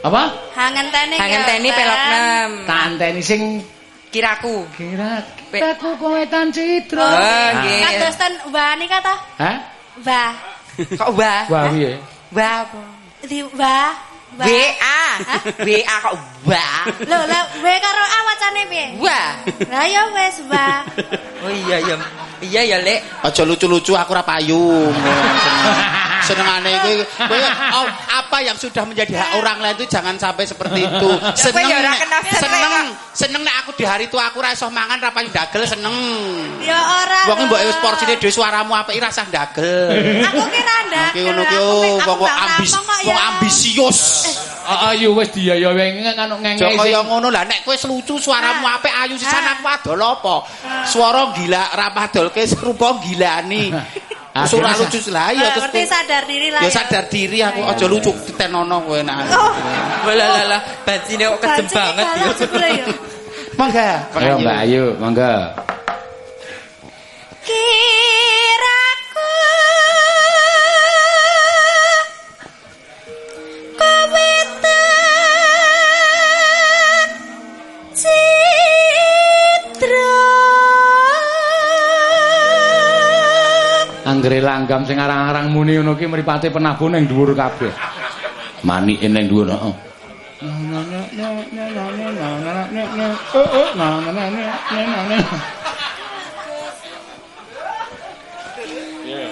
Apa? Hangenteni. Hangenteni pelok nem. Tak enteni sing Kiraku. kira Pe- aku kowe tan citra. Oh, nggih. Kados ten wah nika ta? Hah? Wah. Kok wah? Wah piye? Wah apa? Di wah. WA. WA kok wah? Lho, lah W karo A wacane piye? Wah. Lah ya wis wah. Oh iya ya. Iya ya, Lek. Aja lucu-lucu aku ora payu. *laughs* Senengane kowe kowe oh, apa yang sudah menjadi hak orang lain itu jangan sampai seperti itu. Seneng ya ora nek- kena seneng seneng nek aku di hari tua aku ra iso mangan ra payu dagel seneng. Ya ora. Wong mbok wis porsine dhewe suaramu apik ra sah dagel. Aku kira ndak. Ki ngono ki oh, wong ambis wong ambisius. Heeh, yo wis diaya wae ngono ngenge Joko sing- ya ngono lah nek kowe lucu suaramu apik ayu sisan aku adol apa? Suara gila ra padolke serupa gilani. *laughs* Akhirnya lucu lah ya terus Ngerti kowe- sadar diri lah. Ya sadar diri aku aja lucu titenono kowe nak. Oh, Walah lah lah. Bancine kok kejem bajine banget ya. Mangga. Ayo Mbak Ayu, monggo. Kiraku Anggere langgam sing arang-arang muni ngono ki mripate penabuh ning dhuwur kabeh. Manike ning dhuwur, heeh.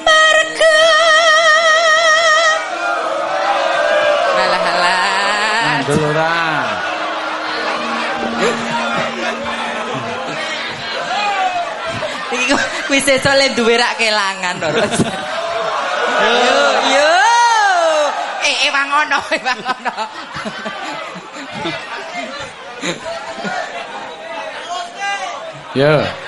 Marga Halah halah. Mandel ora. wis iso le duwe rak kelangan to. Yo yo. Eh, eh ewang ono, eh, ewang ono. Ya. Yo.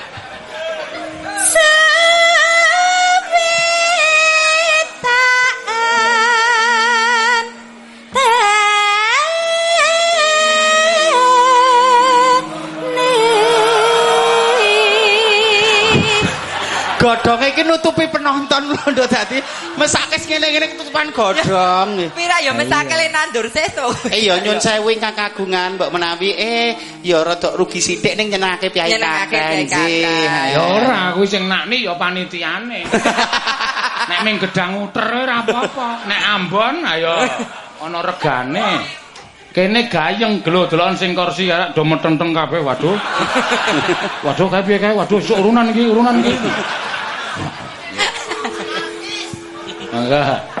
Godhong iki nutupi penonton *laughs* lho nduk dadi mesake ngene-ngene ketutupan godhong. *laughs* Pira ya mesake le nandur sesuk. Eh ya nyun sewu ingkang kagungan mbok menawi eh ya rada rugi sithik ning nyenengake piyai kakek. Ya ora, kuwi sing nakni ya panitiane. *laughs* Nek ming gedang uter ora apa-apa. Nek Ambon ayo ana regane. Kene gayeng gelo delon sing kursi arek do metenteng kabeh. Waduh. Waduh kae piye kae? Waduh sok urunan iki, urunan iki. Mangga. layang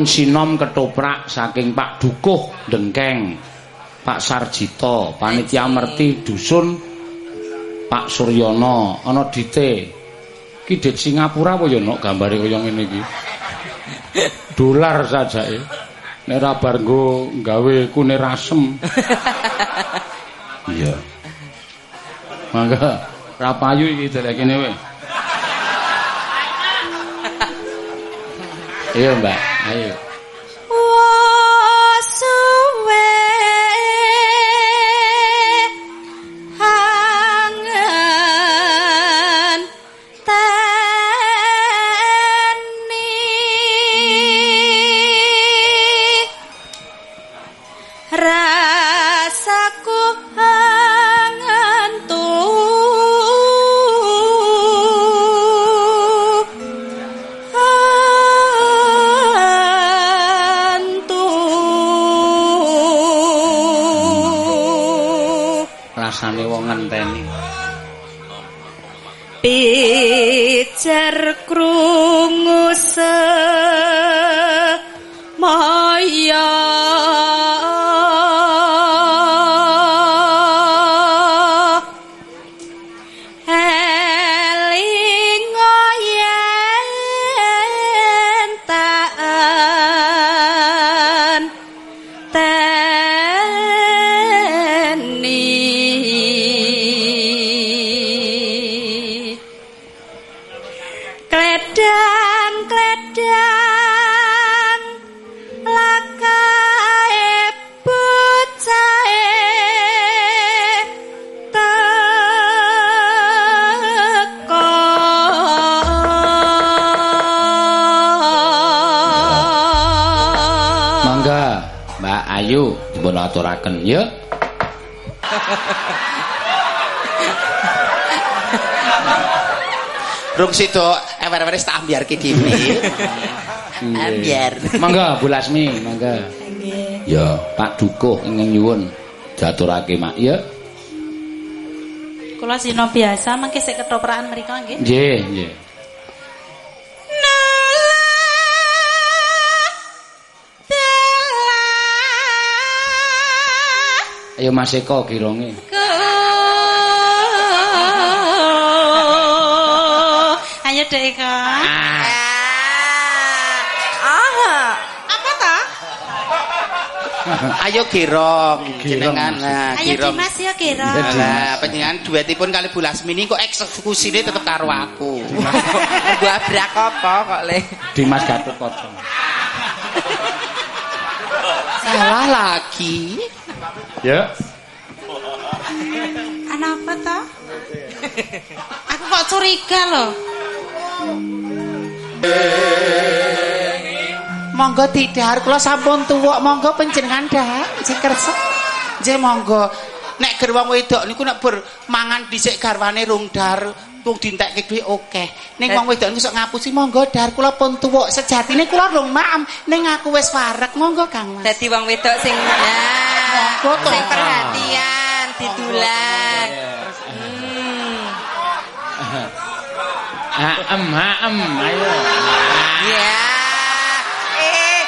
nyuwun sinom ketoprak saking Pak Dukuh Dengkeng. Pak Sarjito, panitia merti dusun Pak Suryono, ana dite. Ki dit Singapura apa ya no gambare kaya ngene iki. Dolar sajake. Nek ora bar nggo gawe kunir asem. Iya. Mangga rapayu iki delek kene wae. Ayo Mbak, ayo. Wasuwe Sido ewer-ewer tak ambiarke dhewe. Ambiar. Mangga *laughs* Bu Lasmi, mangga. Ya, Pak Dukuh ingin nyuwun diaturake Mak ya. Kula sino biasa mangke sik ketoprakan mriku nggih. Nggih, nggih. Ayo Mas Eko kironge. Dek Eka. Ah. Apa ta? *laughs* Ayo girong Girong, jenengan. Nah, Ayo girong. Dimas ya kira. Lah, panjenengan duetipun kali Bu Lasmini kok eksekusine tetep karo aku. *laughs* Gua brak apa kok le? Dimas Gatot Kaca. Salah lagi. Ya. Ana apa ta? Aku kok curiga loh. Monggo tidhar kula sampun tuwuk, monggo panjenengan dah sing kersa. Nggih monggo. Nek ger wong wedok niku nek ber mangan dhisik garwane rungdar, wong dintekke dhuwit akeh. Ning wong wedok iso ngapusi monggo dar kula pun tuwuk sejatine kula rung maem ning aku wis warek monggo Kang Mas. Dadi wong wedok sing nah, Monggo sing perhatian didulan. Haem, haem, ayo. Ya. Eh,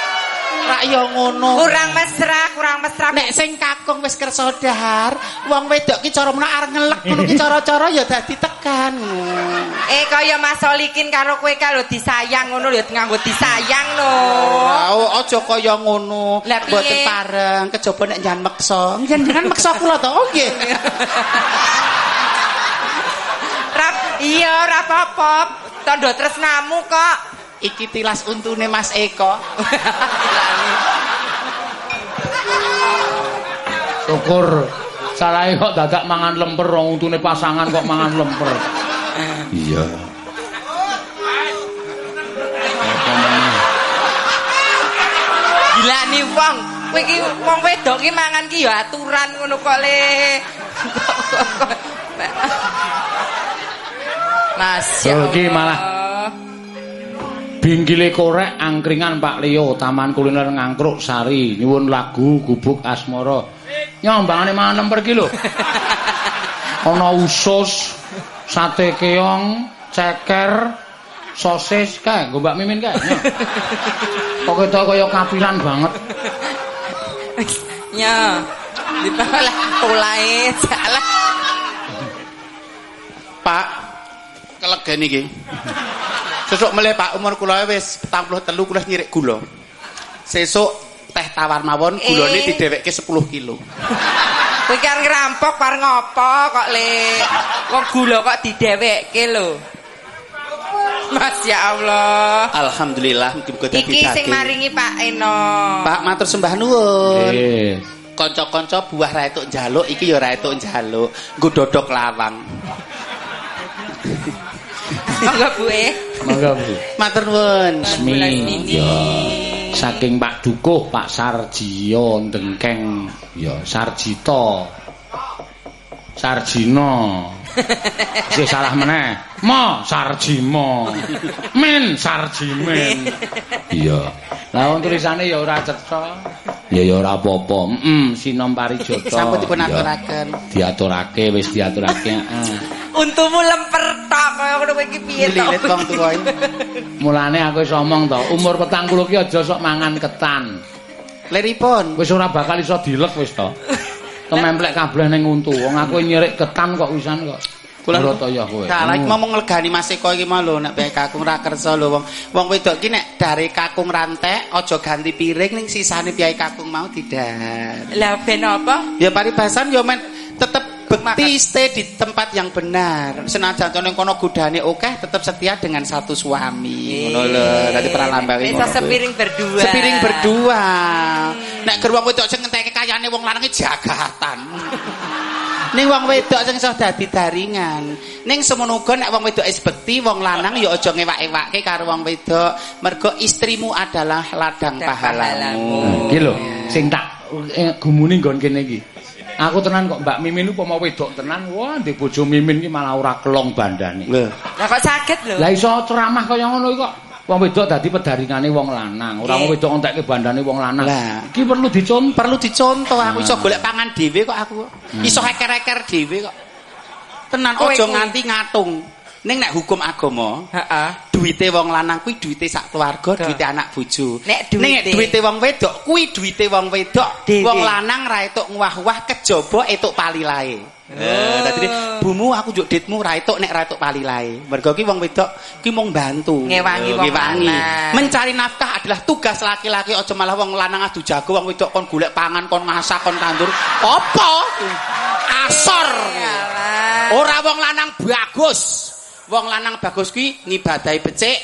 Rak ya ngono. kurang mesra, kurang mesra. Nek sing kakung wis kersa dahar, wong wedok ki cara menak arep ngelek ngono ki cara-cara ya dadi tekan. Eh kaya Mas Solikin karo kowe kalau disayang ngono lho nganggo disayang lho. Wow, aja kaya ngono. Mboten pareng, kejaba nek njan meksa. Njen jenengan meksa kula to. Oh nggih. *laughs* Iya ora apa-apa. Tondo tresnamu kok. Iki tilas untune Mas Eko. Syukur salahe kok dadak mangan lemper wong untune pasangan kok mangan lemper. Iya. Gila nih wong. Kowe iki wong wedok ki mangan ki ya aturan ngono kok le. Mas, ya Oh, iki Allah. malah. Bingkile korek angkringan Pak Leo, Taman Kuliner Ngangkruk Sari, nyuwun lagu gubuk asmara. Nyombangane mangan lemper ki lho. *laughs* Ana usus, sate keong, ceker, sosis kae, nggo Mbak Mimin kae. Kok ketok kaya kapilan banget. Ya. Dipalah polae salah. Pak, kelegen iki. Sesuk meleh Pak umur kula wis 43 kula nyirik gula. Sesuk teh tawar mawon gulane Eh. didhewekke 10 kilo. Kowe kan ngerampok par ngopo kok le. Wong gula kok didhewekke lho. Mas ya Allah. Alhamdulillah mugi-mugi dadi Iki sing maringi Pak Eno. Pak matur sembah nuwun. Eh, Kanca-kanca buah ra entuk njaluk iki ya ra entuk njaluk. Nggo dodok lawang. Monggo Bu eh. monggo Bu. Matur nuwun. Resmi. Ya. Saking Pak Dukuh, Pak Sarjiyo Dengkeng, ya Sarjito. Sarjino. *laughs* Sing salah meneh. Mo Sarjimo. Min Sarjimin. Iya. Lah wong tulisane ya ora cetha. Ya ya ora apa-apa. Heeh, sinom parijata. Sampun dipun Ya. aturaken. Diaturake wis diaturake. heeh. Untumu lemper tok kaya ngono kowe iki piye to? Lilit wong tuwa iki. Mulane aku wis omong to, umur 40 ki aja sok mangan ketan. Leripun. Wis ora bakal iso dilek wis to. Kememplek kabeh ning untu. Wong aku nyirik ketan kok wisan kok. Kula Brotoyo kowe. Salah iki ngomong nglegani Mas Eko iki mau lho nek bae kakung ra kersa lho wong. Wong wedok ki nek dari kakung rantek aja ganti piring ning sisane piye kakung mau tidak. Lah ben apa? Ya paribasan ya men tetep bekti stay di tempat yang benar. Senajan to ning kono godane akeh tetep setia dengan satu suami. Ngono lho. Dadi pralambang Iso sepiring berdua. Sepiring berdua. Nek ger wong wedok sing ngenteke kayane wong lanang iki jagatan. Ning wong wedok sing iso dadi daringan. Ning semono uga nek wong wedok is bekti, wong lanang ya aja ngewak-ewakke karo wong wedok. Mergo istrimu adalah ladang pahalamu. Iki lho, sing tak eh, gumuni nggon kene iki. Aku tenan kok Mbak Mimin upama wedok tenan, wah ndek bojo Mimin iki malah ora kelong bandane. Lho. Lah kok sakit lho. Lah iso ceramah kaya ngono iki kok. Wong wedok dadi pedaringane wong lanang, ora wong wedok entekke bandane wong lanang. Lah. Iki perlu dicontoh. perlu dicontoh aku iso golek pangan dhewe kok aku. Iso heker-heker dhewe kok. Tenan aja nganti ngatung. Ning nek hukum agama, Heeh. duwite wong lanang kuwi duwite sak keluarga, duwite anak bojo. Nek duwite- duwite wong wedok kuwi duwite wong wedok. Wong lanang ra etuk ngwah-wah kejaba etuk palilae. Eh, dadi bumu aku njuk ditmu ra etuk nek ra etuk palilae. Mergo ki wong wedok ki mung bantu. Ngewangi wong lanang. Mencari nafkah adalah tugas laki-laki aja malah wong lanang adu jago wong wedok kon golek pangan kon ngasak kon tandur. Apa? Asor. Ora wong lanang bagus. Wong lanang bagus kuwi ngibadahi becik,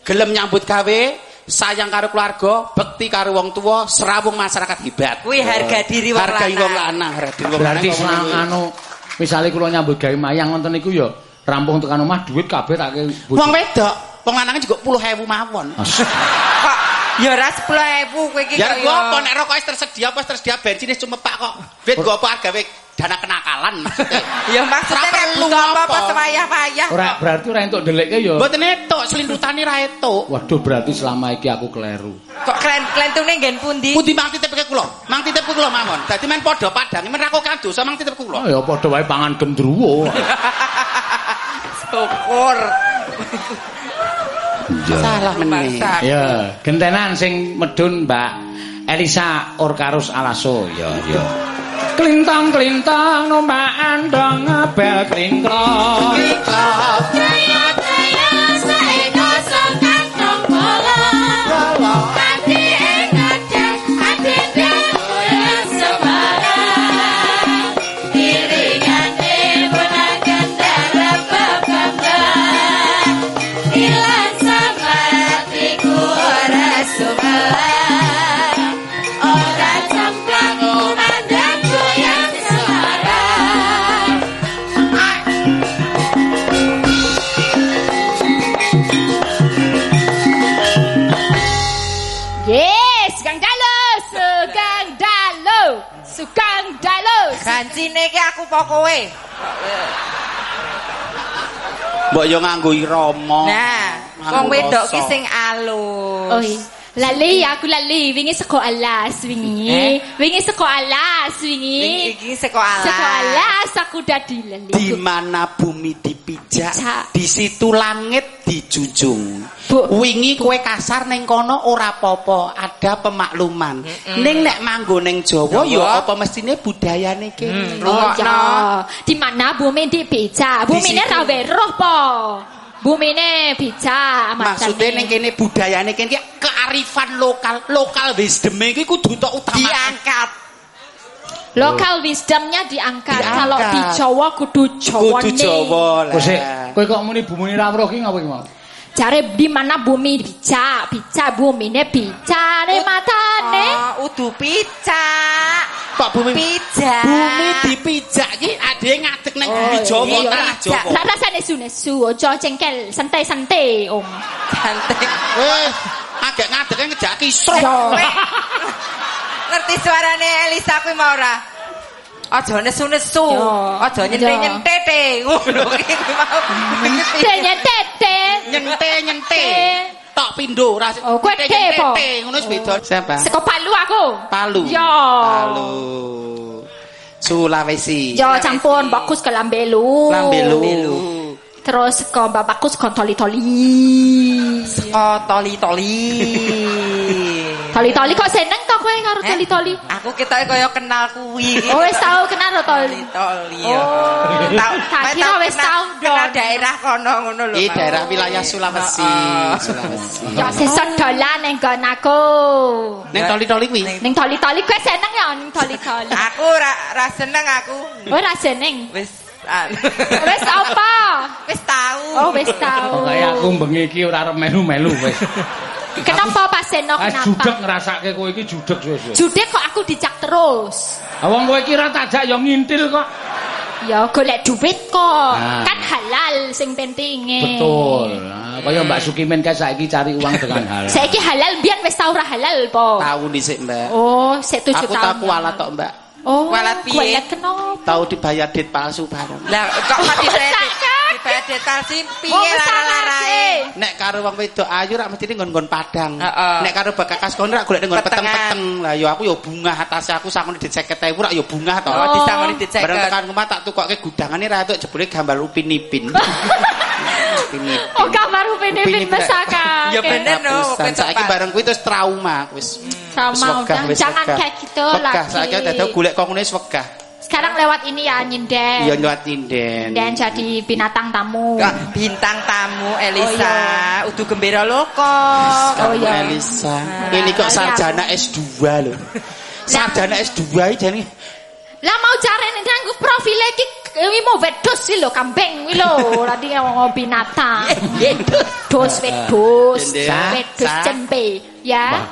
gelem nyambut gawe, sayang karo keluarga, bekti karo wong tua, serawung masyarakat hebat. Kuwi harga diri wong lanang. wong lanang, harga diri wong Berarti lanang. selang anu misale kula nyambut gawe mayang ngoten niku ya rampung tekan omah duit kabeh tak Wong wedok, wong lanang juga 10.000 mawon. *laughs* Kok ya ora 10.000 kowe iki Ya apa nek rokok wis tersedia apa tersedia bensin wis cuma pak kok. Wit gua apa gawe dana kenakalan maksudnya. *laughs* Ya maksudnya nek perlu apa-apa apa. sewayah-wayah Ora berarti ora entuk ndelekke ya. Mboten etuk, slintutane ra etuk. Waduh berarti selama iki aku keliru. Kok klen klentune nggen pundi? Pundi mang titip ke kula? Mang titip ke kula mawon. Dadi men padha padang men ra kok kadosa mang titip kula. Oh ya padha wae pangan gendruwo. *laughs* Syukur. Salah meneh. Ya, gentenan sing medun Mbak Elisa Orkarus Alaso. Ya, ya. Klintang-klintang numpak andong bel klingklong. Jaya iki aku apa kowe? Mbok yo nganggo irama. Nah, wong wedok ki sing alus. Oh, lali aku lali, wingi seko alas wingi. Eh? Wingi seko alas wingi. Iki seko alas. Seko alas aku dadi lali. Di mana bumi dipijak, Pijak. di situ langit dijunjung. Bu- Wingi kowe kasar ning kono ora apa-apa, ada pemakluman. Ning nek manggo ning Jawa Jawa. ya apa mestine budayane kene. Oh Rungokno. ya, di mana bumi dipijak? Di Bumi ini situ. rawe roh po. Bumi ini bijak. Maksudnya ning kene budayane kene kearifan lokal, lokal wisdom iki kudu entuk utama. Diangkat. Lokal wisdomnya diangkat. Diangkat. Kalau di Jawa kudu Jawa Kudu Jawa lah. Kowe kowe kok muni bumune ra weruh ki ngapa iki mau? Cari di mana bumi bijak, bijak bumi ini bijak, ne matane. Oh, udu picak. Pak bumi Pijak. Bumi dipijak iki ade ngadeg ning bumi Jawa, iya, tanah. Jawa. Tak rasa nesu nesu, ojo cengkel, santai-santai om. Cantik. Eh, agak ngadeg ngejak kisruh. *laughs* Kowe ngerti suarane Elisa kuwi mau ora? Aja nesu-nesu, aja nyente-nyentete. Ngono iki kuwi mau. Tenya tete. Tok pindho ora Oh, kowe nyente, te, po. nyente. Ngono wis beda. Siapa? Seko palu aku. Palu. Yo. Palu. Sulawesi. Yo campur bakus ke lambelu. Lambelu. Terus ke babakus ke toli-toli. Oh, toli-toli. Toli-toli kok seneng to kowe karo Eh? toli-toli? Aku kita kaya kenal kuwi. Oh wis tau kenal to toli. Toli. Oh, Tahu. tak kira tahu wis tau kenal dong. daerah kono ngono lho. Ini Mas. daerah wilayah Sulawesi. Oh. Sulawesi. Ya sesuk dolan ning nggon aku. Ning toli-toli kuwi. Ning toli-toli kowe seneng ya ning toli-toli. Aku ra ra seneng aku. Oh ra seneng. Wis ah, *laughs* Wis apa? wis tahu. Oh wis tau. Kok kaya aku bengi iki ora melu-melu wis. *laughs* Kenapa Pak Seno Ah judeg kenapa? ngrasake kowe iki judeg wis. Jude kok aku dicak terus. Wong kowe iki ra tajak ya ngintil kok. Ya golek duit kok. Ah. Kan halal sing pentinge. Betul. Nah, kaya Mbak Sukimen kae saiki cari uang dengan halal. Saiki halal biyen wis tau ora halal po. Tahu dhisik, Mbak. Oh, sik tujuh Aku tahun. tak kualat tok, Mbak. Oh, Kualat piye? kenapa? Tahu dibayar dit palsu bareng. Lah kok mati Sakit. dibayar detasi Oh, piye lara-larae? Nek karo wong wedok ayu rak mesti nggon-nggon padang. Heeh. Nek karo bakakas kono rak golek nggon Petengan. peteng-peteng. Lah ya aku ya bunga atas aku sakone dit 50.000 rak ya bunga to. Oh, disangoni diceket. Bareng tekan rumah tak tukokke gudangane ra entuk jebule gambar Upin Ipin. *laughs* Oh, kamar upin ipin Ipin. mesaka. Ya bener no, kowe Saiki bareng kuwi terus trauma aku wis. Sama wis wegah, udah, jangan wegah. kayak gitu Wegah, lagi. saiki dadak golek ngene wis wegah. Sekarang lewat ini ya nyinden. Iya nyuwat nyinden. Dan jadi binatang tamu. Ah, bintang tamu Elisa, Oh, udu gembira lo kok. Oh, iya. Elisa. Nah, Ini kok iya. sarjana S2 loh. Sarjana S2 iki jane Lah mau cari nih nganggo profil iki ini mau wedus sih lo kambing wi lo tadi mau binatang. Wedus wedus wedus Sa. cempe ya.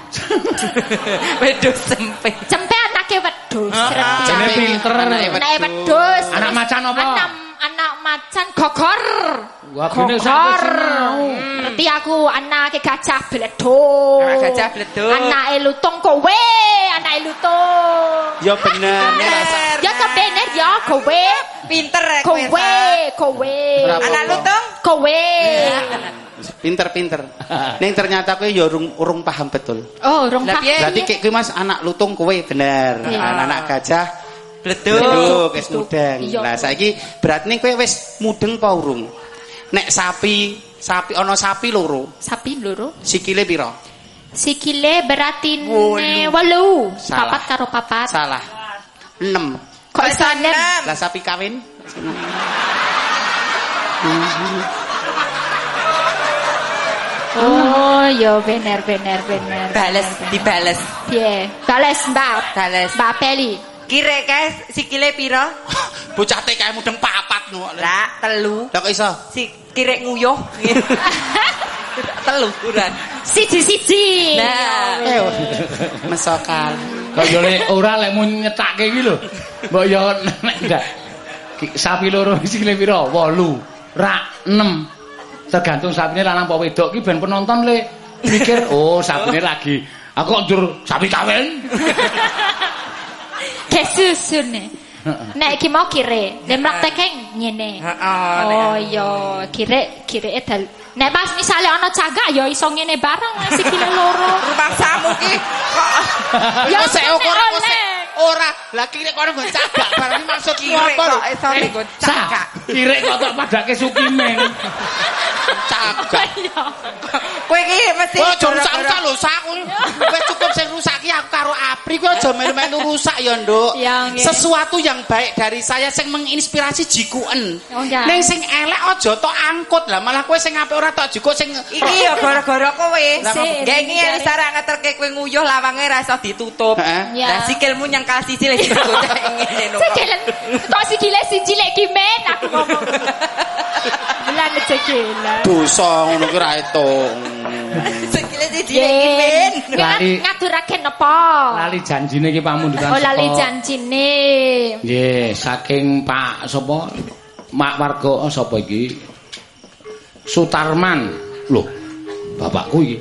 *laughs* Wedus sempe. Cempe anaknya wedus. Ah, ya? Jane pinter. Anake Anaknya wedus. Anak macan apa? Anak anak macan gogor. Wah, gini sampe. Ngerti aku anake gajah bledok. Anak gajah bledok. Anake lutung kowe, anake lutung. Ya bener. rasa- Ya kok bener ya kowe. Pinter ya kowe. Kowe, kowe. Anak lutung? kowe. Pinter-pinter. *laughs* Ning ternyata kowe ya urung urung paham betul. Oh, Lah, paham. Berarti kuwi Mas anak lutung kowe bener. Iya. Anak gajah Bleduk. Wis mudeng. Iya. Lah saiki berarti ning kowe wis mudeng apa urung? Nek sapi, sapi ana sapi loro, Sapi loro. sikile pira? Sikile beratine Wolu. wolu. Salah. Papat karo papat. Salah. 6. Kok iso enem? Lah sapi kawin? Oh, yo bener bener bener. Bales, bener, bener. dibales. Piye? Bales, Mbak. Bales. Mbak Peli. Kire kae sikile pira? Bocah TK mudeng papat no. Lah Lah, telu. kok iso? Si kire nguyuh. *laughs* telu ukuran. Siji-siji. Nah. Yo, Eh, mesokan. Kok yo ora lek mun nyetakke iki lho. Mbok yo nek ndak. Sapi loro sikile pira? 8. Rak 6. Tergantung sapine lanang apa wedok ki ben penonton le mikir, oh sapine lagi aku kok njur sapi kawin. *laughs* Kesusune. Nek iki mau kire, nek mrakteke ngene. Heeh. Oh iya, kire kire dal. Nek pas misale ana cagak ya iso ngene bareng nek sikile loro. *laughs* Rumah samu ki kok *laughs* Ya Kok sik ora kok. Lah kira kono nggon cagak barang iki maksudmu kire apa lho? kok iso nggo cagak. Kirek kok tak padake sukimeng. Cagak. *laughs* Kowe iki mesti Oh, rusak-rusak lho, sak. Wis cukup sing rusak ki aku karo Apri kuwi aja melu-melu rusak ya, Nduk. Nggih. Sesuatu yang baik dari saya sing menginspirasi jikuen. Oh. Ning sing elek aja tok angkut lah, malah kowe sing apik ora tok jikuk sing Iki ya gara-gara kowe. Gak iki jare. yen Sarah ngeterke kowe nguyuh lawange ra iso ditutup. Lah sikilmu nyangkal siji lek digocek ngene lho. Sekilen, kok sikile siji lek kimen aku ngomong. *laughs* Bulan cekilan. dosa ngono ki ra etung. Sikile *laughs* siji lek kimen. Lali. Ngaturaken apa? Lali janjine iki pamundutan Oh lali janjine. Nggih, saking Pak sapa? Mak warga oh, sapa iki? Sutarman. Loh, bapakku iki.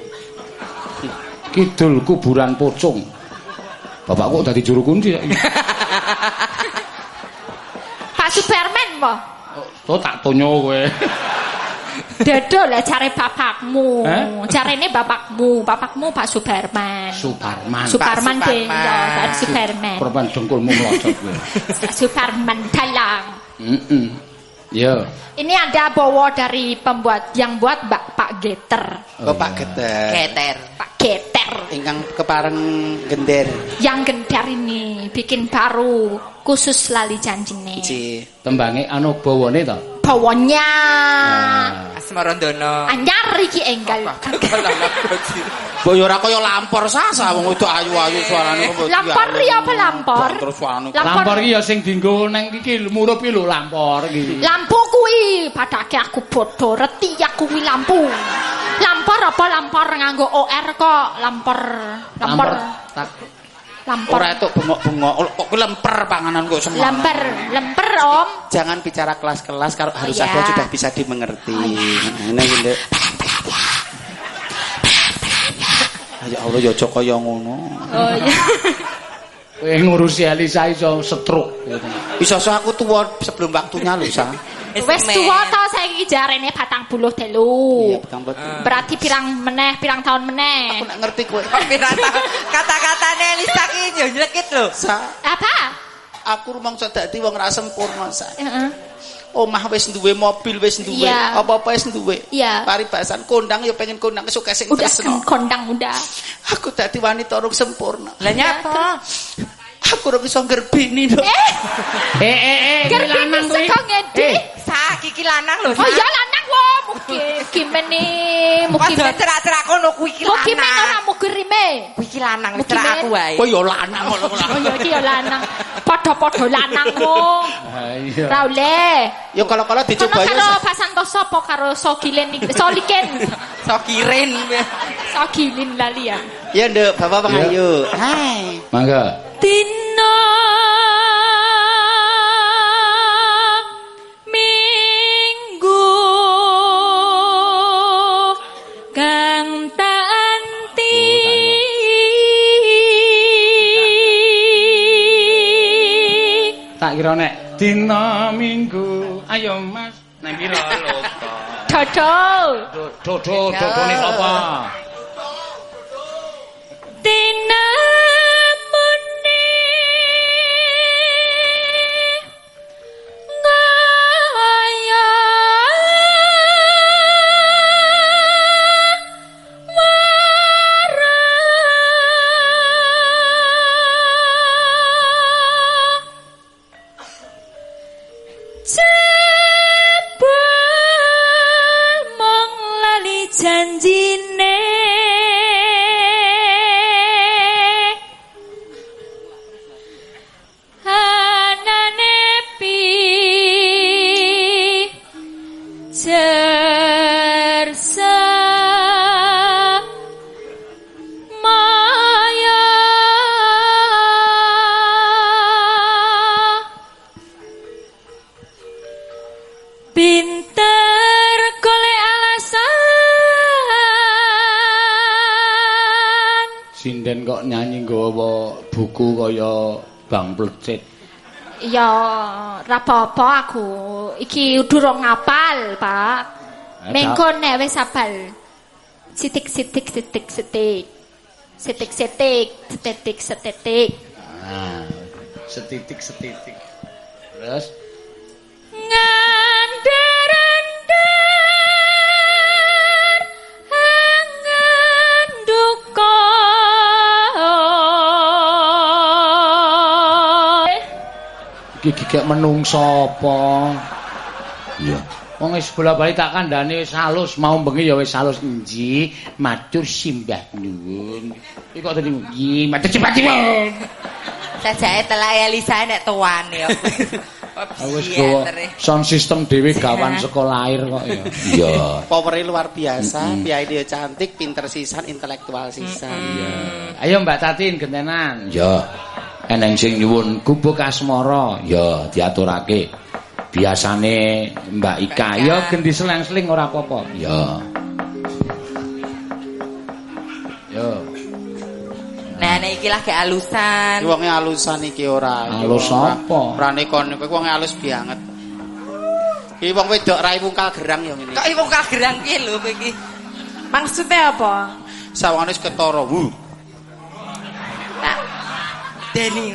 Kidul kuburan pocong. Bapakku dadi juru kunci saiki. Pak Superman po. Oh, tak tonyo kowe. Dedo lah cari bapakmu. Eh? Carane bapakmu, bapakmu Pak Superman. Suparman. Superman Pak Superman. ya, Pak Superman. Perban dengkulmu melocot kowe. Superman dalang. Heeh. Ya. Ini ada bawa dari pembuat yang buat Mbak Pak Geter. Bapak Geter. Keter. Pak Geter. Ingkang kepareng gender. Yang gendar ini bikin baru khusus lali janjine. Ci. Tembange anu bawane to. Bawanya Asmarandono. anyar iki enggal. Mbok yo ora kaya lampor sasa wong wedok ayu-ayu suarane kok. Lampor ya apa lampor? Terus suarane Lampor. Lampor iki ya sing dienggo nang iki murup iki lho lampor iki. Lampu kuwi padake aku bodoh reti aku kuwi lampu. Lampor apa lampor nganggo OR kok lampor lampor lampor ora etuk bengok-bengok. Kok lemper panganan kok semangat. lemper lemper om Jangan bicara kelas-kelas kalau harus Iya. ada sudah bisa dimengerti. Ini gede. Ya Allah ya aja kaya ngono. oh iya kowe ngurusi Elisa iso stroke. Iso-iso aku tua sebelum waktunya lho, Sa. Wes tuwa to saiki jarene patang telu Iya, betul. berarti pirang meneh pirang tahun meneh Aku nek ngerti kowe. Kata-katane Lisa ki yo nyelekit lho. Sa, apa aku rumangsa dadi wong ra sempurna, Sa. Heeh. Omah wis duwe mobil wis duwe, apa-apa wis duwe. Paribasan kondang ya pengen kondang suka sing udah tresno. kondang udah Aku dadi wanita rung sempurna. Lah nyapa? Aku ora bisa ngerbini, Dok. eh Eh eh eh Gerbi lanang kuwi. saka ngedi Eh, Sa kiki lanang lho. oh ya lanang wo mugi gimene mugi Padha cerak-cerak kono kuwi ki mugi men ora lanang. mugi rime Kuwi ki lanang cerak aku wae. Kowe ya lanang ngono oh ya iki ya lanang padha-padha lanang wong Ha iya. Ra oleh. Ya kalau-kalau Kono dicoba ya. karo Sa. pasanto sapa karo Sogilen iki? Soliken. *laughs* Sokirin. Sogilin lali ya. Ya, Nduk, Bapak Bang Ya. Ayu. Hai. Mangga. Dina minggu kang tanti Tak kira nek dina Minggu. Ayo Mas, nang kira *laughs* lupa. Dodo. Dodo, dodone apa? Apa-apa aku iki durung ngapal Pak. Mengko nek wis apal Sitik sitik sitik sitik Sitik sitik setetik setetik Ah, setitik setitik. Terus? Ngandar-andar iki gigek menungso apa? Iya. Wong wis bola-bali tak kandhane wis halus, mau bengi ya wis halus nji, matur simbah nuwun. Iki kok tadi nji, matur simbah nuwun. Sajake telak ya Lisa nek tuan ya. *laughs* Wis sound system dhewe gawan sekolah air kok ya. Iya. Power luar biasa, piyai dia cantik, pinter sisan, intelektual sisan. Ayo Mbak Tatin gentenan. Ya. Eneng sing nyuwun gubuk asmara, ya diaturake. Biasane Mbak Ika, ya gendi seleng-seling ora apa-apa. Ya. Yo. Nah, nek iki lagi alusan. Iki wonge alusan iki ora. Alus apa? Ora nekon kowe wonge alus banget. Iki wong wedok rai wungkal gerang ya ngene. Kok iku kagerang piye lho kowe iki? Maksudnya apa? Sawangane wis ketara. Wu. Tak Deni.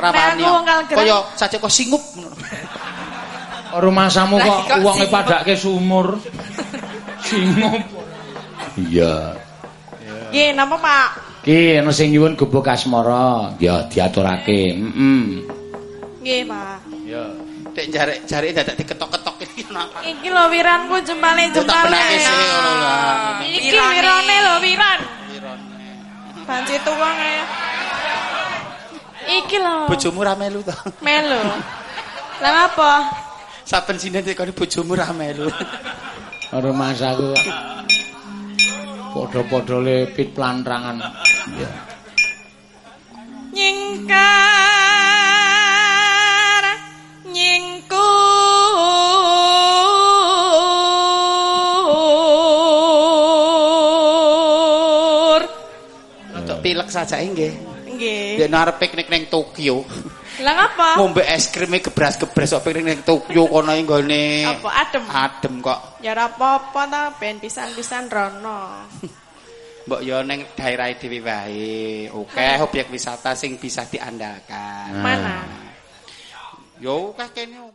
Ra wani. Kaya saja kok singup. Rumasamu Lah, kok kok uange sing- padake sumur. Singup. Iya. Nggih, napa Pak? Ki ana sing nyuwun gubuk asmara, ya diaturake. Heeh. Nggih, Pak. Ya. Dek jarek-jarek dadak diketok-ketok iki napa? Iki lho wiranku jempale jempale. ngono. Iki Wirane. wirane lho wiran. Banci tuwang ya. Iki lho. Bojomu ra melu to. Melu. Lah apa? Saben sinden tekoni bojomu ra melu. Rumasaku padha-padha lepit plantrangan. Ya. Nyingkar nyingkur. Untuk pilek saja nggih. Nggih. Dek arep piknik ning Tokyo. Lah ngapa? Ngombe es krime gebras-gebras kok piknik ning Tokyo kono nggone. Apa adem? Adem kok. Ya ora apa-apa ta, ben pisan-pisan rono. *laughs* Mbok yo ning daerah dhewe wae. Oke, objek wisata sing bisa diandalkan. Mana? Yo akeh kene